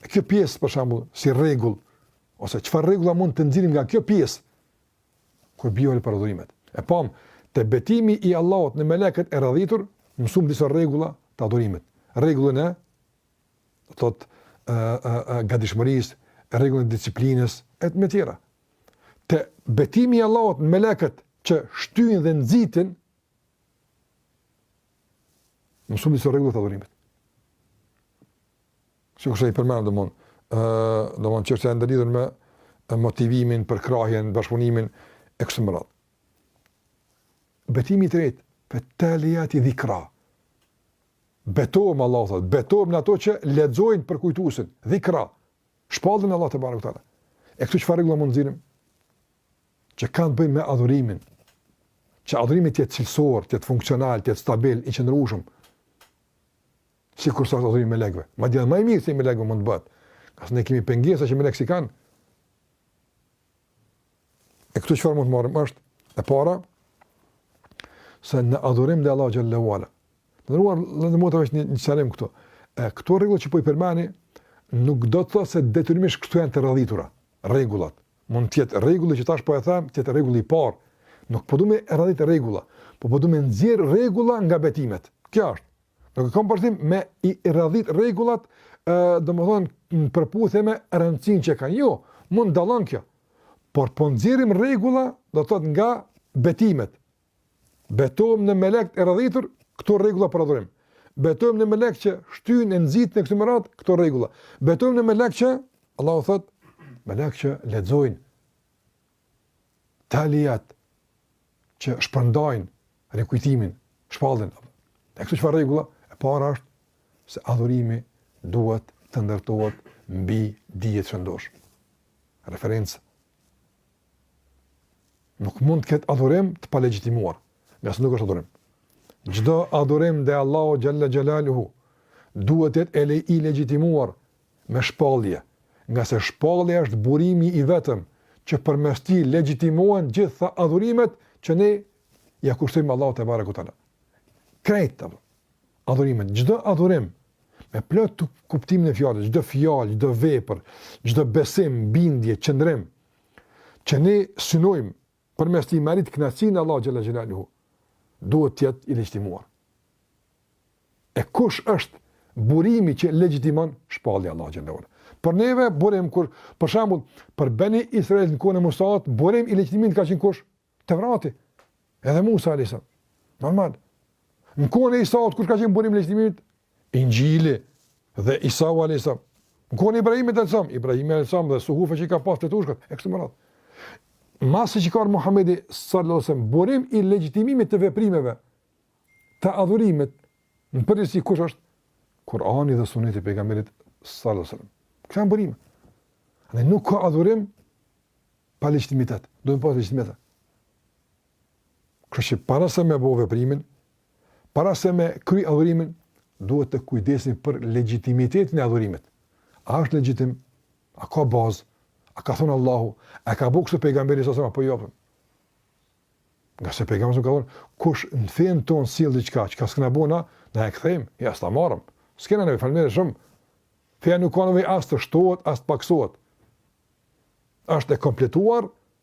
Kjo pjesë për shembull si rregull ose çfarë rregulla mund të nxjerrim nga kjo pjesë kur bëhet fjalë për adhurimet. E pam te betimi i Allahut në melekët e radhitur, mësum disa rregulla të adhurimit. Rregullin e thotë gatishmërisë, rregullit e disiplinës e të tjera. Te betimi i Allahut në melekët që shtyjnë dhe nxitin mësuam disa rregulla të adhurimit. Sikur i përmendëm domethënë, ë domethënë çështje të ndërlidhura me motivimin, përkrahjen, bashkëpunimin e kështu me radhë. Betimi i tretë, fet-talijati dhikra. Betohem Allahu thotë, betohem në ato që lexojnë përkujtuesin, dhikra. Shpalljen e Allahut tebareke ue teala. E këtu çfarë rregulla mund të nxjerrim? Që kanë të bëjnë me adhurimin. Që adhurimi të jetë cilësor, të jetë funksional, të jetë stabil, i qëndrueshëm. Sikurse adhurimi i melekëve. Madje më i mirë se i melekëve mund të bëhet. Ngase ne kemi pengesa që melekët s'i kanë. E këtu çfarë mund të marrim është, e para se në adhurim ndaj Allahut xhelle ue ala. Në ruar, në në motër është një, një sqarim këtu. E, këto rregulla që po i përmendi, nuk do të thotë se detyrimisht këtu janë të radhitura rregullat. Mund të jetë rregulli që tash po e them, të jetë rregulli i parë. Nuk po du me radhit rregulla, po po du me nxjerrë rregulla nga betimet. Kjo është. Nuk e kam për qëllim me i radhit rregullat, ë, domethënë në përputhje me rëndësinë që kanë. Jo, mund dallon kjo. Por po nxjerrim rregulla, do të thotë nga betimet. Betohem në melekët e radhitur, këto rregulla për adhurim. Betohem në melekët që shtyjnë e nxitin, e këtu merren këto rregulla. Betohem në melekët që, Allahu thotë, melekët që lexojnë talijat që shpërndajnë rikujtimin, shpalljen, e këtu çfarë rregulla, e para është se adhurimi duhet të ndërtohet mbi dije të shëndoshë. Referenca. Nuk mund të ketë adhurim të palegjitimuar, ngase nuk është adhurim. Çdo adhurim ndaj Allahut xhelle xhelaluhu duhet të jetë i legjitimuar me shpallje, ngase shpallja është burimi i vetëm që përmes tij legjitimohen gjitha adhurimet që ne ia kushtojmë Allahut tebareke ue teala. Krejt adhurimet, çdo adhurim me plot kuptimin e fjalës, çdo fjalë, çdo vepër, çdo besim, bindje, qëndrim që ne synojmë përmes tij me arrit kënaqësinë e Allahut xhelle xhelaluhu, duhet të jetë i legjitimuar. E kush është burimi që legjitimon? Shpallja e Allahut xhelle ue ala. Për neve burim kur për shembull për beni israilët në kohën e Musait, burim i legjitimimit ka qenë kush? Tevrati. Edhe Musa alejhi selam. Normal. Në kohën e Isait kush ka qenë burim i legjitimimit? Inxhili dhe Isau alayhis salam. Në kohën e Ibrahimit alayhis salam, Ibrahimi alayhis salam dhe suhufet që i ka pas të dërgutë, e kështu me radhë. Masi që ka ardh Muhamedi sallallahu alaihi wasallam, burim i legjitimimit të veprimeve të adhurimit, në përgjithësi kush është Kurani dhe Suneti i pejgamberit sallallahu alaihi wasallam. Këto janë burime. Dhe nuk ka adhurim pa legjitimitet. Do të thotë legjitimitet. Kështu që para se me bo veprimin, para se me kry adhurimin, duhet të kujdesemi për legitimitetin e adhurimit. A është legjitim? A ka bazë? A ka thonë Allahu? A ka bo këtë pejgamberi sasëm? Apo jo? Ngase pejgamberi sasëm ka thonë, kush në fenë tonë sjell diçka, çka s'kena bona, na e kthejmë, ja s'ta marrim. S'kena nevojë, falmire shumë. Feja nuk ka nevojë as të shtohet, as të paksohet. Ashtë e kompletuar,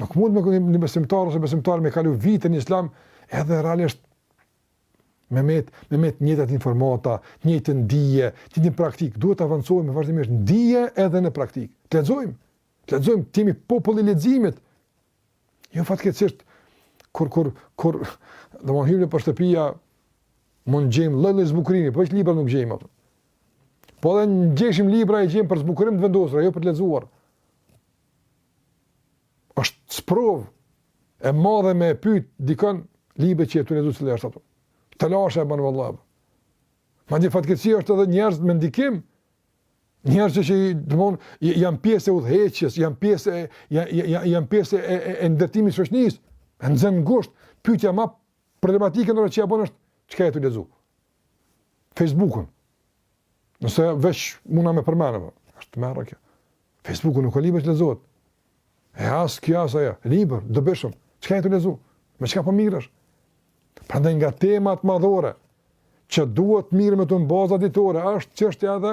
Nuk mund me kenë një besimtar ose besimtar me kalu vite në islam edhe realisht me met, me met njëtet informata, njëtë në dhije, njëtë në praktik, duhet të avancojmë vazhdimisht në dije edhe në praktikë. Të lexojmë, të lexojmë, të jemi popull i leximit. Jo fatkeqësisht, kur, kur, kur, domethënë hymë nëpër shtëpia, mund gjejmë llojlloj zbukurimi, po veç libra nuk gjejmë. Po dhe në gjetshim libra i gjejmë për zbukurim të vendosra, jo për të lexuar. është sprovë e madhe me e pyt dikon librin që je tu lexu cili është ai. Telashe e ban valla. Madje fatkeqësi është edhe njerëz me ndikim, njerëz që që i domethënë, janë pjesë e udhëheqjes, janë pjesë e, janë, janë pjesë e, e, e ndërtimit të shoqnisë, e nxen ngusht, pytja ma problematike nëse ja bon është, çka je tu lexu. Facebookun. Nëse veç munet me përmen, po është tmerr kjo. Facebooku nuk o libër që lexohet. E as kjo as ajo. Libër, dobishëm. Çka je tu lexu? Me çka po mirresh? Prandaj nga temat madhore, që duhet të mirrena me to në baza ditore, është çështja edhe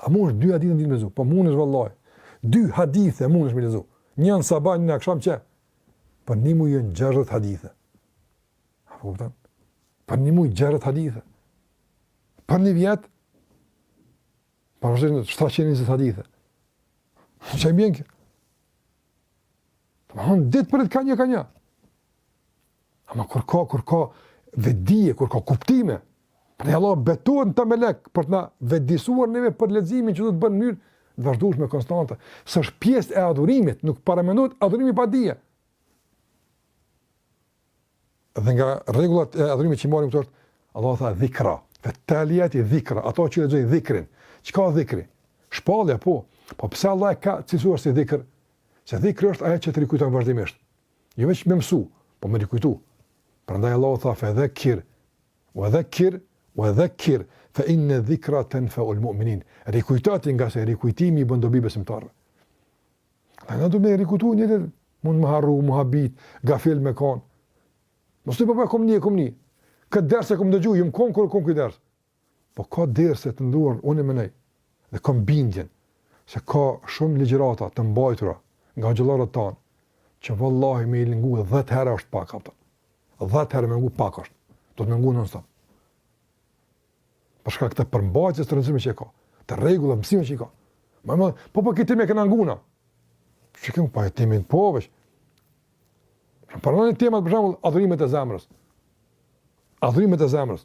A mundesh dy hadithe në ditë me lexu? Po mundesh vallahi. Dy hadithe mundesh me lexu. Një në sabah, një në aksham qe. Për një muj jon gjashtëdhjetë hadithe. A po kupton? Për një muj gjashtëdhjetë hadithe. Për një vjetë, po vishin 720 hadithe. Qe i bjen kjo? Domethonë, ditë për ditë ka një, ka një. Ama kur ka, kur ka vetëdije, kur ka kuptime, prandaj Allahu betohet në këta melekë për të na vetëdijesuar neve për leximin që duhet të bëhet në mënyrë të vazhdueshme, konstante, se është pjesë e adhurimit, nuk paramenohet adhurimi pa dije. Dhe nga rregullat e adhurimit që i marrim tash, Allahu tha dhikra, fettalijati dhikra, ato që lexojnë dhikrin, çka dhikri? Shpallja, po, po pse Allahu e ka cilësuar si dhikr? Se dhikri është ajo që të rikujton vazhdimisht. Jo veç me mësu, po me rikujtu. Prandaj Allahu tha fedhekir, wedhekir, wedhekir, fe inne dhikra tenfeul mu'minin. Rikujto ti ngase rikujtimi i bën dobi besimtarve. Dhe nga du me rikujtu njeri mund me harru, me u habit, gafil me konë. Mos të përpër, kom ni, kom ni. Këtë ders e kom dëgju, jom konë kur u konë ky ders. Po ka derse të nderuar, unë mendoj, dhe kam bindjen, se ka shumë ligjërata të mbajtura nga hoxhallarët tanë, që vallahi me i ngu dhetë herë është pak, a kupton. Dhetë herë me ngu pak është. Duhet me ngu në nësëm. Për shkak të përmbajtjes të rëndësishme që e ka. Rregulla dhe mësime që i ka. Ma e më, po po po këtë temë e kena ngu na. Që këmë, pa e temën po veç. Prandaj temat, për shembull, adhurimet e zemrës. Adhurimet e zemrës.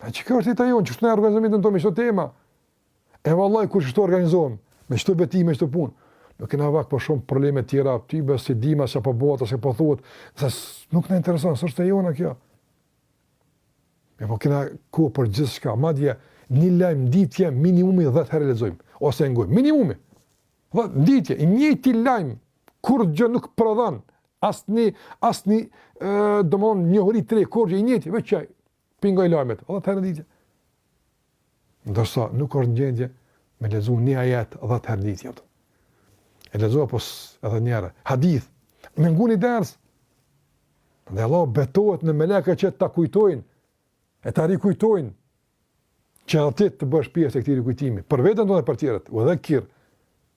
Pa që kjo është jeta jonë, qështu ne organizojmë jetën tonë me qëto tema. E vallahi, kush qështu organizon, me qëto betime, me qëto punë. Nuk kena vakt për shumë probleme tjera, ty besa s'i dimë çka po bëhet, ose po thuhet, se nuk na intereson, s'është e jona kjo. Ne po kena kohë për gjithçka, madje, një lajm ditje minimumi 10 herë lexojmë, ose ngojmë, minimumi. Dhe ditje, i njëjti lajm, kurgjë nuk prodhon, asnjë, asnjë, domethënë, një hori tre, kurgjë i njëjti, veç ai, P'i ngon lajmet, 10 herë ditje. Ndërsa nuk është në gjendje me lexu një ajet 10 herë ditje. E lexo apo edhe një herë. Hadith, me ngu ni ders. Dhe Allah betohet në melekët që ta kujtojnë e ta rikujtojnë që edhe ti të bëhesh pjesë e këtij rikujtimi. Për veten tënde, për tjerët, wedhekir.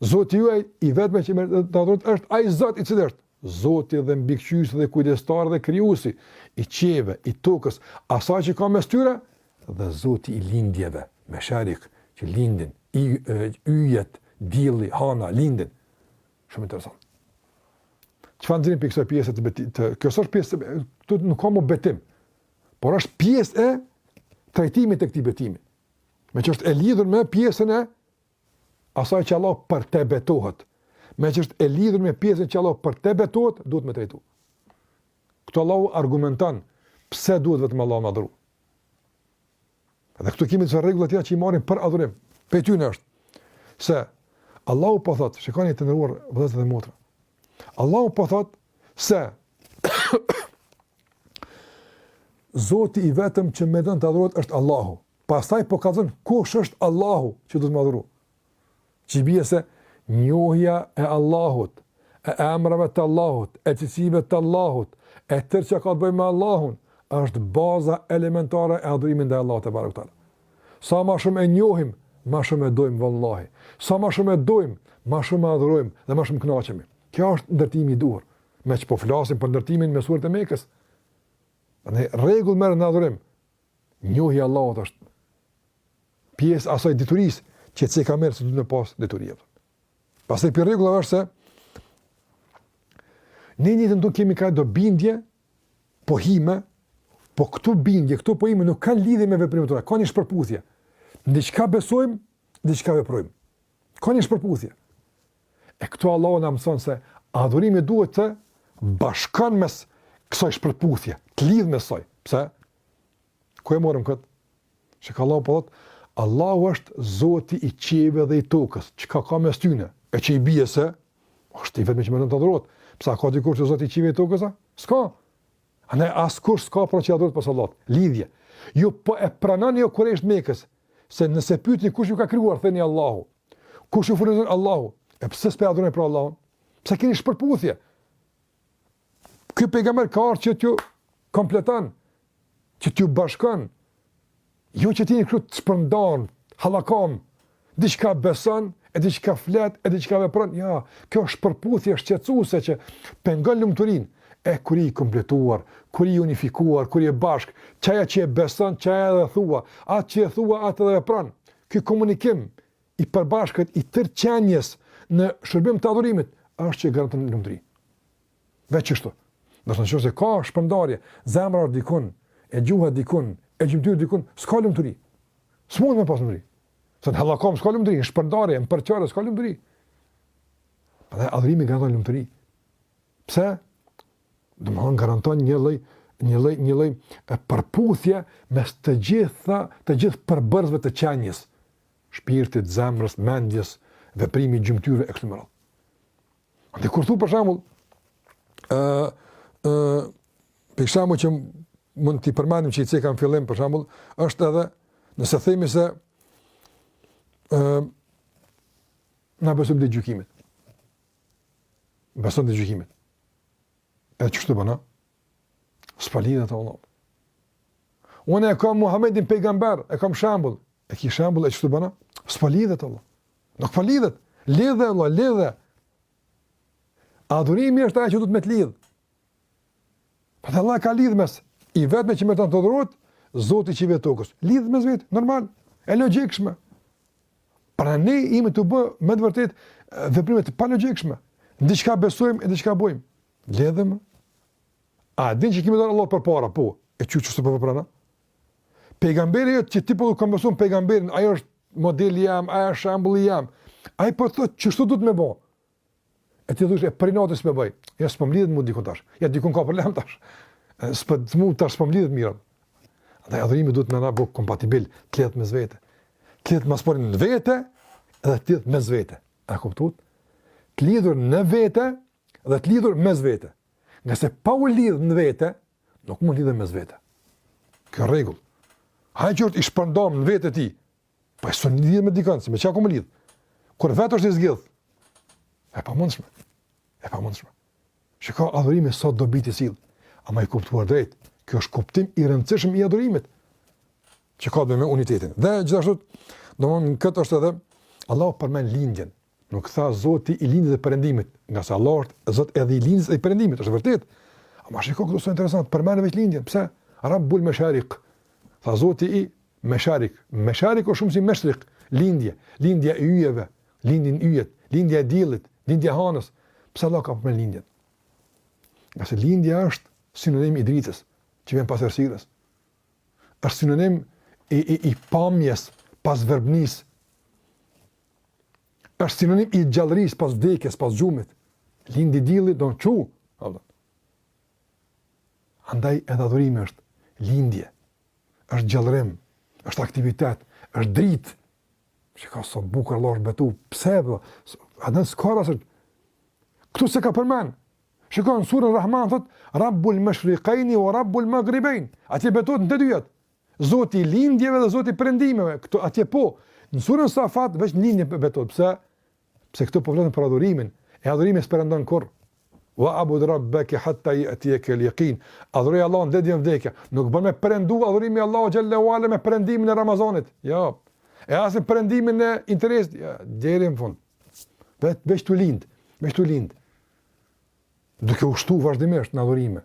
Zoti juaj, i vetmi që meriton të adhurohet, është ai Zot i cili është Zoti dhe mbikëqyrësi dhe kujdestari dhe krijuesi i qiejve, i tokës, asaj që ka mes tyre dhe Zoti i lindjeve, mesharik që lindin, yjet, dielli, hana lindin. Shumë interesant. Çfarë nxjerrim prej kësaj pjese të betimit? Të, kjo është pjesë këtu nuk ka më betim. Por është pjesë e trajtimit të këtij betimi. Meqë është e lidhur me pjesën e Asaj që Allah për te betohet, meqë është e lidhur me pjesën që Allah për te betohet, duhet me trajtu. Këtu Allah argumenton pse duhet vetëm Allah me adhuru. Dhe këtu kemi rregullat tjera që i marrim për adhurim. Prej tyne është. Se Allah po thotë, shikoni të nderuar vëllezër dhe motra. Allah po thotë se Zoti i vetëm që meriton të adhurohet është Allahu. Pastaj po kallzon kush është Allahu që do t'adhuru. Që bie se njohja e Allahut, e emrave të Allahut, e cilësive të Allahut, e tërë çka ka të bëjë me Allahun, është baza elementare e adhurimit ndaj Allahut tebareke ve teala. Sa më shumë e njohim, më shumë e dojmë vallahi. Sa më shumë e dojmë, më shumë e adhurojmë dhe më shumë kënaqemi. Ky është ndërtimi i duhur. Meqë po flasim për ndërtimin me suret e Mekës. Në rregull merre në adhurim. Njohja e Allahut është pjesë e asaj diturisë që ti ka merr se duhet me pas dituria. Pastaj prej rregullave është se ne në jetën tonë kemi ka do bindje, pohime, po këto bindje, këto pohime nuk kanë lidhje me veprimet tona, ka një shpërputhje. Në çka besojmë, në çka veprojmë. Ka një shpërputhje. E këtu Allahu na mëson se adhurimi duhet të bashkon mes kësaj shpërputhje, të lidh mes saj. Pse? Ku e morëm këtë? Çka Allahu po thotë, Allahu është zoti i qiejve dhe i tokës, çka ka mes tyne, e që bie se, është i vetëmi që meriton të adhurohet, pse a ka dikush që zoti i qiejve i tokës, a? S'ka. Ani askush s'ka pra që adhurohet pos Allahut, lidhe. Ju po e pranoni o kurejsht e Mekës, se nëse pytni kush ju ka krijuar, theni Allahu, Kush ju furnizon? Allahu? E pse s'pe adhuroni pra Allahun? Pse keni shpërputhje? Ky pejgamber ka ardhur që t'ju kompleton, që t'ju bashkon. Jo që t'jeni këtu të shpërndarë, hallakamë, diçka beson, e diçka flet, e diçka vepron. Jo, kjo është shpërputhje shqetësuese që pengon lumturinë e kur je i kompletuar, kur je i unifikuar, kur je bashkë, qajo që e beson, qajo edhe thua, atë që e thua, atë edhe vepron. Ky komunikim i përbashkët i tërë qenies në shërbim të adhurimit është që garanton lumturi. Veç kështu. Në qoftë se ka shpërndarje, zemra është dikun, e gjuha dikun, e gjymtyrët dikun, s'ka lumturi. S'mund me pas lumturi. Se n'hallakamë s'ka lumturi, n'shpërndarje, n'përçarje s'ka lumturi. Prandaj adhurimi garanton lumturi. Pse? Domethënë garanton një lloj një lloj një lloj përputhje mes të gjitha të gjithë përbërësve të qenies, shpirtit, zemrës, mendjes, veprimit, gjymtyrëve e kështu me radhë. Dhe kur thu për shembull ë ë prej shembujve që mund t'i përmendim që i cekëm n'fillim për shembull, është edhe nëse themi se ë na besojmë Ditën e Gjykimit. Beson Ditën e Gjykimit. E qështu bon a? S'po lidhet vallah. Unë e kam Muhammedin pejgamber, e kam shembull. E ki shembull e qështu bon a? S'po lidhet vallah. Nuk po lidhet. Lidhe vallah, lidhe. Adhurimi është ai që duhet me të lidhë. Për këtë Allahu ka lidhë mes, i vetmi që meriton të adhurohet, Zoti i qiejve e tokës. Lidhet mes vete, normal, e logjikshme. Pra ne jemi tu bë, me të vërtetë, veprime të palogjikshme. Diçka besojmë, diçka bojmë. Lidhëm. A din që ke me dalë Allahut përpara, po. E qysh s'po vepron? Pejgamberi e që ti po thu po kam besu në pejgamberin, ai është modeli jem, ai është shembulli jem. Ai po thotë që shtu duhet me bo. E ti thush, e për inati s'po e bëj. Ja, s'po m'lidhet mu dikun tash. Ja, dikun ka problem tash. S'po të mu tash, s'po m'lidhet mirë. Dhe adhurimi duhet me na bo kompatibil, të lidhur mes vete. Të lidhur ma s'pari në vete, dhe të lidhur mes vete. A kuptut? Të lidhur në vete, dhe të lidhur mes vete. Ngase pa u lidhë në vete, nuk mund lidhet mes vete. Kjo rregull. Ai që është i shpërndam në veten e tij, Po e s'un lidhet me dikën, se me çka ka me lidhë. Kur vetë është i zgidhë, e pamundshme. E pamundshme. Shiko adhurimi sa dobi t'i sjell, ama i kuptuar drejt. Kjo është kuptim i rëndësishëm i adhurimit, që ka dhe me unitetin. Dhe gjithashtu, domethënë këtë është edhe, Allahu përmend lindjen, Nuk tha Zoti i lindjes dhe perëndimit, ngase Allahu është Zot edhe i lindjes dhe i perëndimit, është vërtet. Ama shiko këtu sa interesant, përmend vetëm lindjen, pse? Rabbul Mashariq. Tha Zoti i Mashariq. Mashariq është shumësi i Mashriq, lindje, lindja e yjeve, lindin yjet, lindja e diellit, lindja e hanës. Pse Allahu ka përmend lindjen? Ngase lindja është sinonim i dritës, që vjen pas errësirës. Është sinonim i i i pamjes pas verbnisë. është sinonim i gjallërisë pas vdekjes, pas gjumit. Lindi dilli do me u çu. Allah. Andaj edhe adhurimi është lindje, është gjallërim, është aktivitet, është dritë. Shiko sa bukur Allahu është betu, pse e përdor? A dhe s'ka rastësi? Këtu s'e ka përmend. Shiko në suren Rahman, thot, Rabbul mashriqayni wa Rabbul maghribayn. Atje betohet në të dyjat. Zoti i lindjeve dhe Zoti i perëndimeve, këtu atje po. Në suren Safat veç në lindje betohet. Pse? Pse këtu po flasim për adhurimin, e adhurimi s'perëndon kurrë. Wa abud rabbaka hatta yatiyaka al-yaqin. Adhuroje Allahun deri në vdekje. Nuk bën me perëndu adhurimi i Allahut xhele ue ala me perëndimin e Ramazanit. Jo. E as me perëndimin e interesit ja, deri në fund. Vet veç tu lind, veç tu lind. Duke u shtu vazhdimisht në adhurime.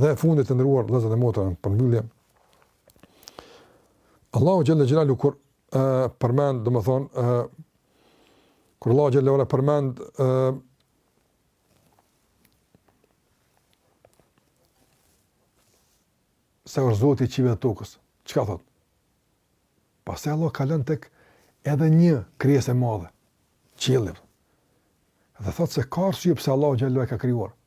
Dhe e fundit të nderuar vllezër dhe motra në përmbyllje. Allahu Gjellë Gjellalu, kur uh, përmend, dhe më thonë, uh, kur Allahu Gjellë Gjellalu përmend, uh, se është zoti i qive dhe tokës. Që ka thotë? Pas e Allah kalën të edhe një kryes e madhe, qilë. Dhe thotë se ka arsye pëse Allah u gjallë e ka kryuar.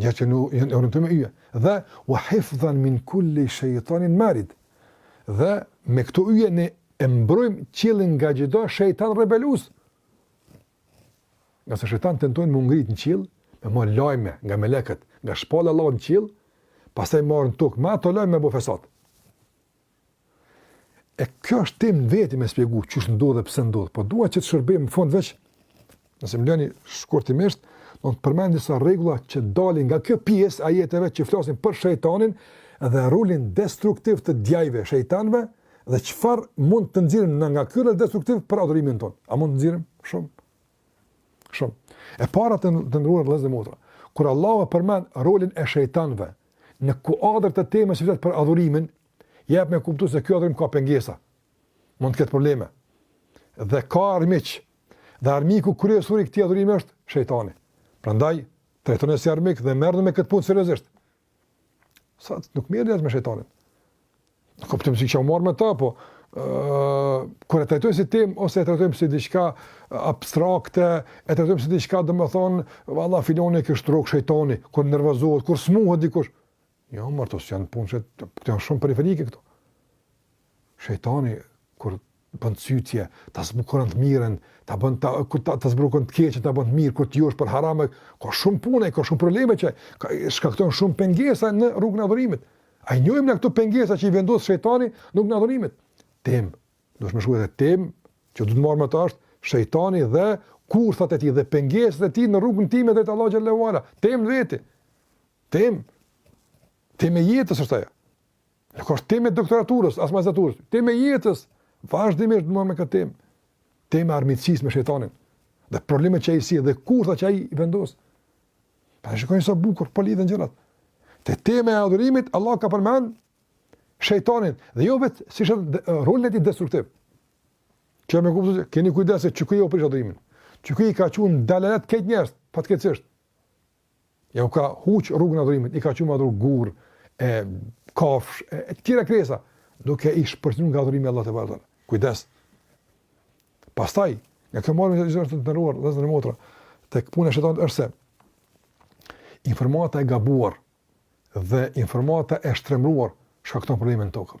Një që u orientojnë me yje. Dhe wa hifzan min kulli shaytanin marid. Dhe me këto yje ne e mbrojmë qiellin nga çdo shejtan rebelues. Ngase shejtanët tentojnë me u ngrit në qiell, me marr lajme nga melekët, nga shpallja e Allahut në qiell, pastaj marr në tokë, me ato lajme me ba vesveset. E kjo është temë në veti me spjegu qysh ndodh dhe pse ndodh, po duhet që të shërbim në fund veç, nëse më lëni shkurtimisht, do të përmend disa rregulla që dalin nga kjo pjesë e ajeteve që flasin për shejtanin dhe rolin destruktiv të djajve shejtanëve dhe çfarë mund të nxjerrim nga ky rol destruktiv për adhurimin tonë. A mund të nxjerrim shumë? Shumë. E para të nderuar vëllezër dhe motra, kur Allahu e përmend rolin e shejtanëve në kuadër të temës që flet për adhurimin, jep me kuptu se ky adhurim ka pengesa. Mund të ketë probleme. Dhe ka armiq. Dhe armiku kryesor i këtij adhurimi është shejtani. Prandaj trajtoni si armik dhe merrnu me këtë punë seriozisht. Sot nuk mirren njerëzt me shejtanin. Në kuptim s'ish u marrë me ta, po uh, kur e trajtojmë si temë, ose e trajtojmë si diçka abstrakte, e trajtojmë si diçka domethënë, valla filani e kish rrok shejtani, kur nervozohet, kur smuhet dikush. Jo, more, ato s'janë punë që të janë shumë periferike këto. Shejtani kur bën cytje, ta zbukuron të mirën, ta bën ta kur ta, ta zbukuron të keqen, ta bën të mirë kur të josh për haram, ka shumë punë, ka shumë probleme që ka shkakton shumë pengesa në rrugën e adhurimit. A i njohim na këto pengesa që i vendos shejtani në rrugën e adhurimit. Temë, do të m'shkruaj atë temë që do të merrem me të është shejtani dhe kurthat e tij dhe pengesat e tij në rrugën time drejt Allahut te ala. Temë n'vete. Temë. Temë e jetës është ajo. Nuk është temë e doktoraturës, as magjistraturës, temë e jetës, vazhdimisht në me këtë temë, temë e armiqësisë me shejtanin, dhe problemet që ai sjell, dhe kurthat që ai vendos. Pa shikoni sa bukur po lidhen gjërat. Te tema e adhurimit, Allah ka përmend shejtanin, dhe jo veç, siç thashë, rolin e tij destruktiv. Jep me kuptu që keni kujdes se ky jua prish adhurimin, që ky i ka çu në dalalet këta njerëz, fatkeqësisht. Jau ka huq rrugën e adhurimit, i ka çu me adhuru gur e kafsh e, e tjera krijesa, duke i shpërqendru nga adhurimi i Allahut tebareke ue teala. Kujdes. Pastaj, nga kjo marrim, të nderuar vëllezër e motra, tek puna e shejtanit është se informata e gabuar dhe informata e shtrembëruar shkakton probleme në tokë.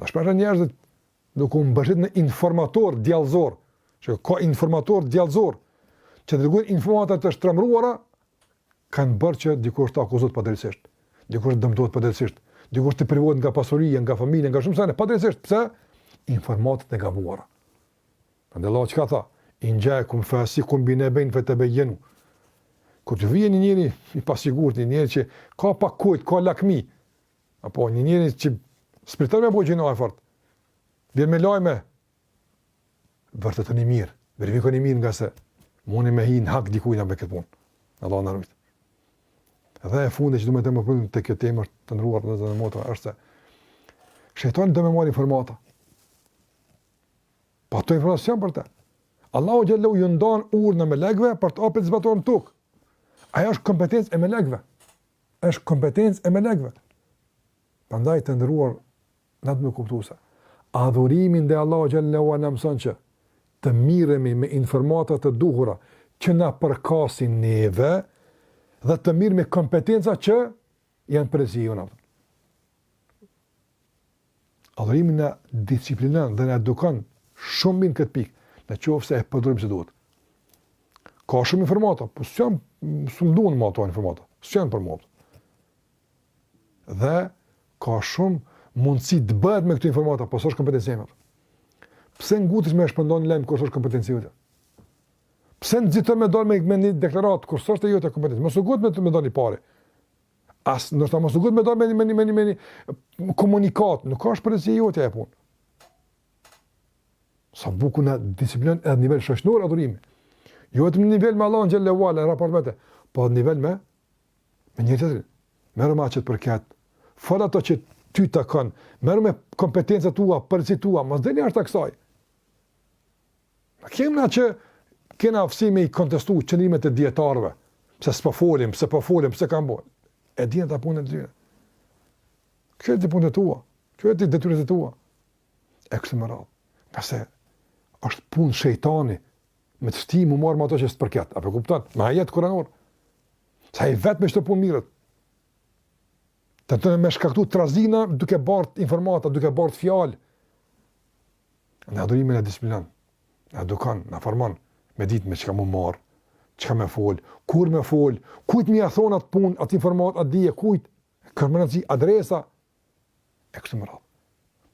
Dhe shpeshherë njerëzit duke u mbështet në informatorë djallëzorë, që ka informatorë djallëzorë, që dërgojnë informata të shtrembëruara, kanë bërë që dikush të akuzohet padrejtësisht, dikush të dëmtohet padrejtësisht, dikush të privohet nga pasuria, nga familja, nga shumë sene, padrejtësisht, pse? Informatat e gabuara. Prandaj Allahu çka tha? In xhaekum fasikun bi nebein fe tebejjenu. Kur të vjen një njeri, i pasigur, një njeri që ka pak kujt, ka lakmi, Apo një njeri që s'priton me bo gjunahe fort, vjen me lajme, vërtetoni mirë, verifikoni mirë ngase mundni me hi në hak dikujna me këtë punë. Allahu na rujtë. Dhe e fundi që du me ta përmend te kjo temë të nderuar vëllezër e motra, është se shejtani do me marrë informata. Po ato informacion për të. Allahu xhelle ju ndan urdhna melekëve për ta zbatu në tokë. Ajo është kompetencë e melekëve. është kompetencë e melekëve. Prandaj të nderuar na ta kuptojmë se adhurimi ndaj Allahut xhelle ue ala na mëson që të merremi me informata të duhura që na përkasin neve dhe të merremi me kompetenca që janë përgjegjësi jona. Adhurimi na disiplinon dhe na edukon shumë mirë në këtë pikë, në qoftë se e përdorim si duhet. Ka shumë informata, po s'janë s'më duhen mu ato informata. S'janë për mua. Dhe ka shumë mundësi të bëhet me këto informata, po s'është kompetencë imja. Pse ngutesh me shpërnda lajm kur s'është kompetencë jote? Pse nxiton me dal me me një deklaratë kur s'është e jote kompetencë? Mos u ngut me dal i pari. As ndoshta mos u ngut me dal me me me me komunikat, nuk asht përgjegjësi e jotja ajo punë. Sa bukur na disiplinon edhe në nivel shoqëror adhurimi. Jo vetëm në nivel me Allahun xhelle ue ala, raport me të, po në nivel me me njëri-tjetrin. Merru me atë që të përket. Fol ato që ty të takon, merru me kompetencat tua, përgjegjësitë tua, mos dil jashta kësaj. A kemi na që kena aftësi me i kontestu qëndrimet e dijetarëve, pse s'po folin, pse po folin, pse kanë bo. E dinë ata punën e tyre. Kqyri ti punët tua, kqyri ti detyrat tua. E kështu me radhë. Ngase është punë shejtani, me të shti m'u marrë me ato që s'të përket. A po kupton, me ajet kuranor. Sa i vetë me këtë punë merret. Të të në me shkaktu trazina duke bartë informata, duke bartë fjalë. Në adhurime në disiplinon, na edukon, na formon, me ditë me çka m'u marrë, çka me folë, kur me folë, kujt me ia thonë atë punë, atë informatë, atë dije, kujt, kur m'e ndi, adresa, e kështu me radhë.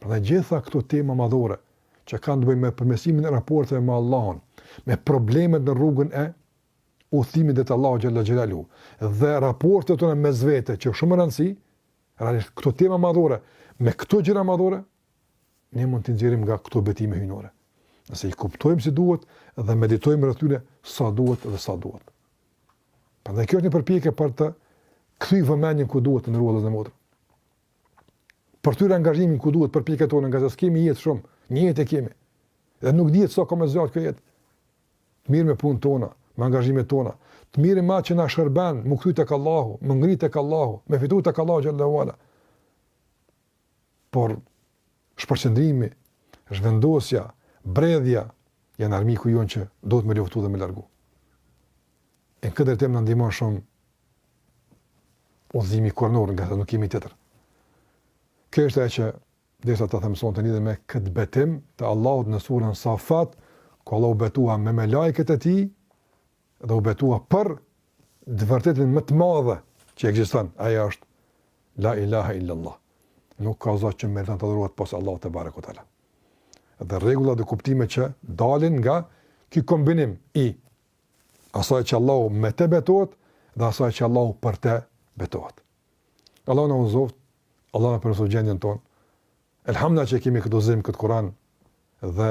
Pra të gjitha këto tema madhore, që kanë të bëjnë me përmirësimin e raporteve me Allahun, me problemet në rrugën e udhëtimit drejt Allahut xhel-le xhelaluhu, dhe raportet tona mes vete, që shumë rëndësi, realisht, këto tema madhore, me këto gjëra madhore, Ne mund të nxjerrim nga këto betime hyjnore. Nëse i kuptojmë si duhet dhe meditojmë rreth tyre si duhet dhe sa duhet. Prandaj kjo është një përpjekje për të kthy vëmendjen ku duhet vëllezër e motra. Për ta kthy angazhimin ku duhet përpjekjet tona, ngase s'kemi jetë shumë, një jetë e kemi. Dhe nuk dihet sa ka me zgjat kjo jetë. Të merremi me punën tona, me angazhimet tona, të merremi me atë që na shërben, me u kthy tek Allahu, me u ngrit tek Allahu, me fitu tek Allahu xhel-le ue ala. Por shpërqendrimi, zhvendosja, bredhja janë armiku jonë që duhet me luftu dhe me largu. E në këtë drejtim na ndihmon shumë udhëzimi kuranor ngase nuk kemi tjetër. Kjo është ajo që deshta ta them sonte lidhur me këtë betim të Allahut në surën Safat, ku Allah u betua me melaiket e tij, dhe u betua për të vërtetën më të madhe që ekziston, ajo është la ilaha illa allah. Nuk ka zot që meriton të adhurohet pos Allahut tebareke ue teala. Dhe rregullat dhe kuptimet që dalin nga ky kombinim i asaj që Allahu me të betohet dhe asaj që Allahu për të betohet. Allahu na udhëzoftë, Allahu na përmirësoftë gjendjen tonë. Elhamdullah që kemi këtë udhëzim këtë Kur'an dhe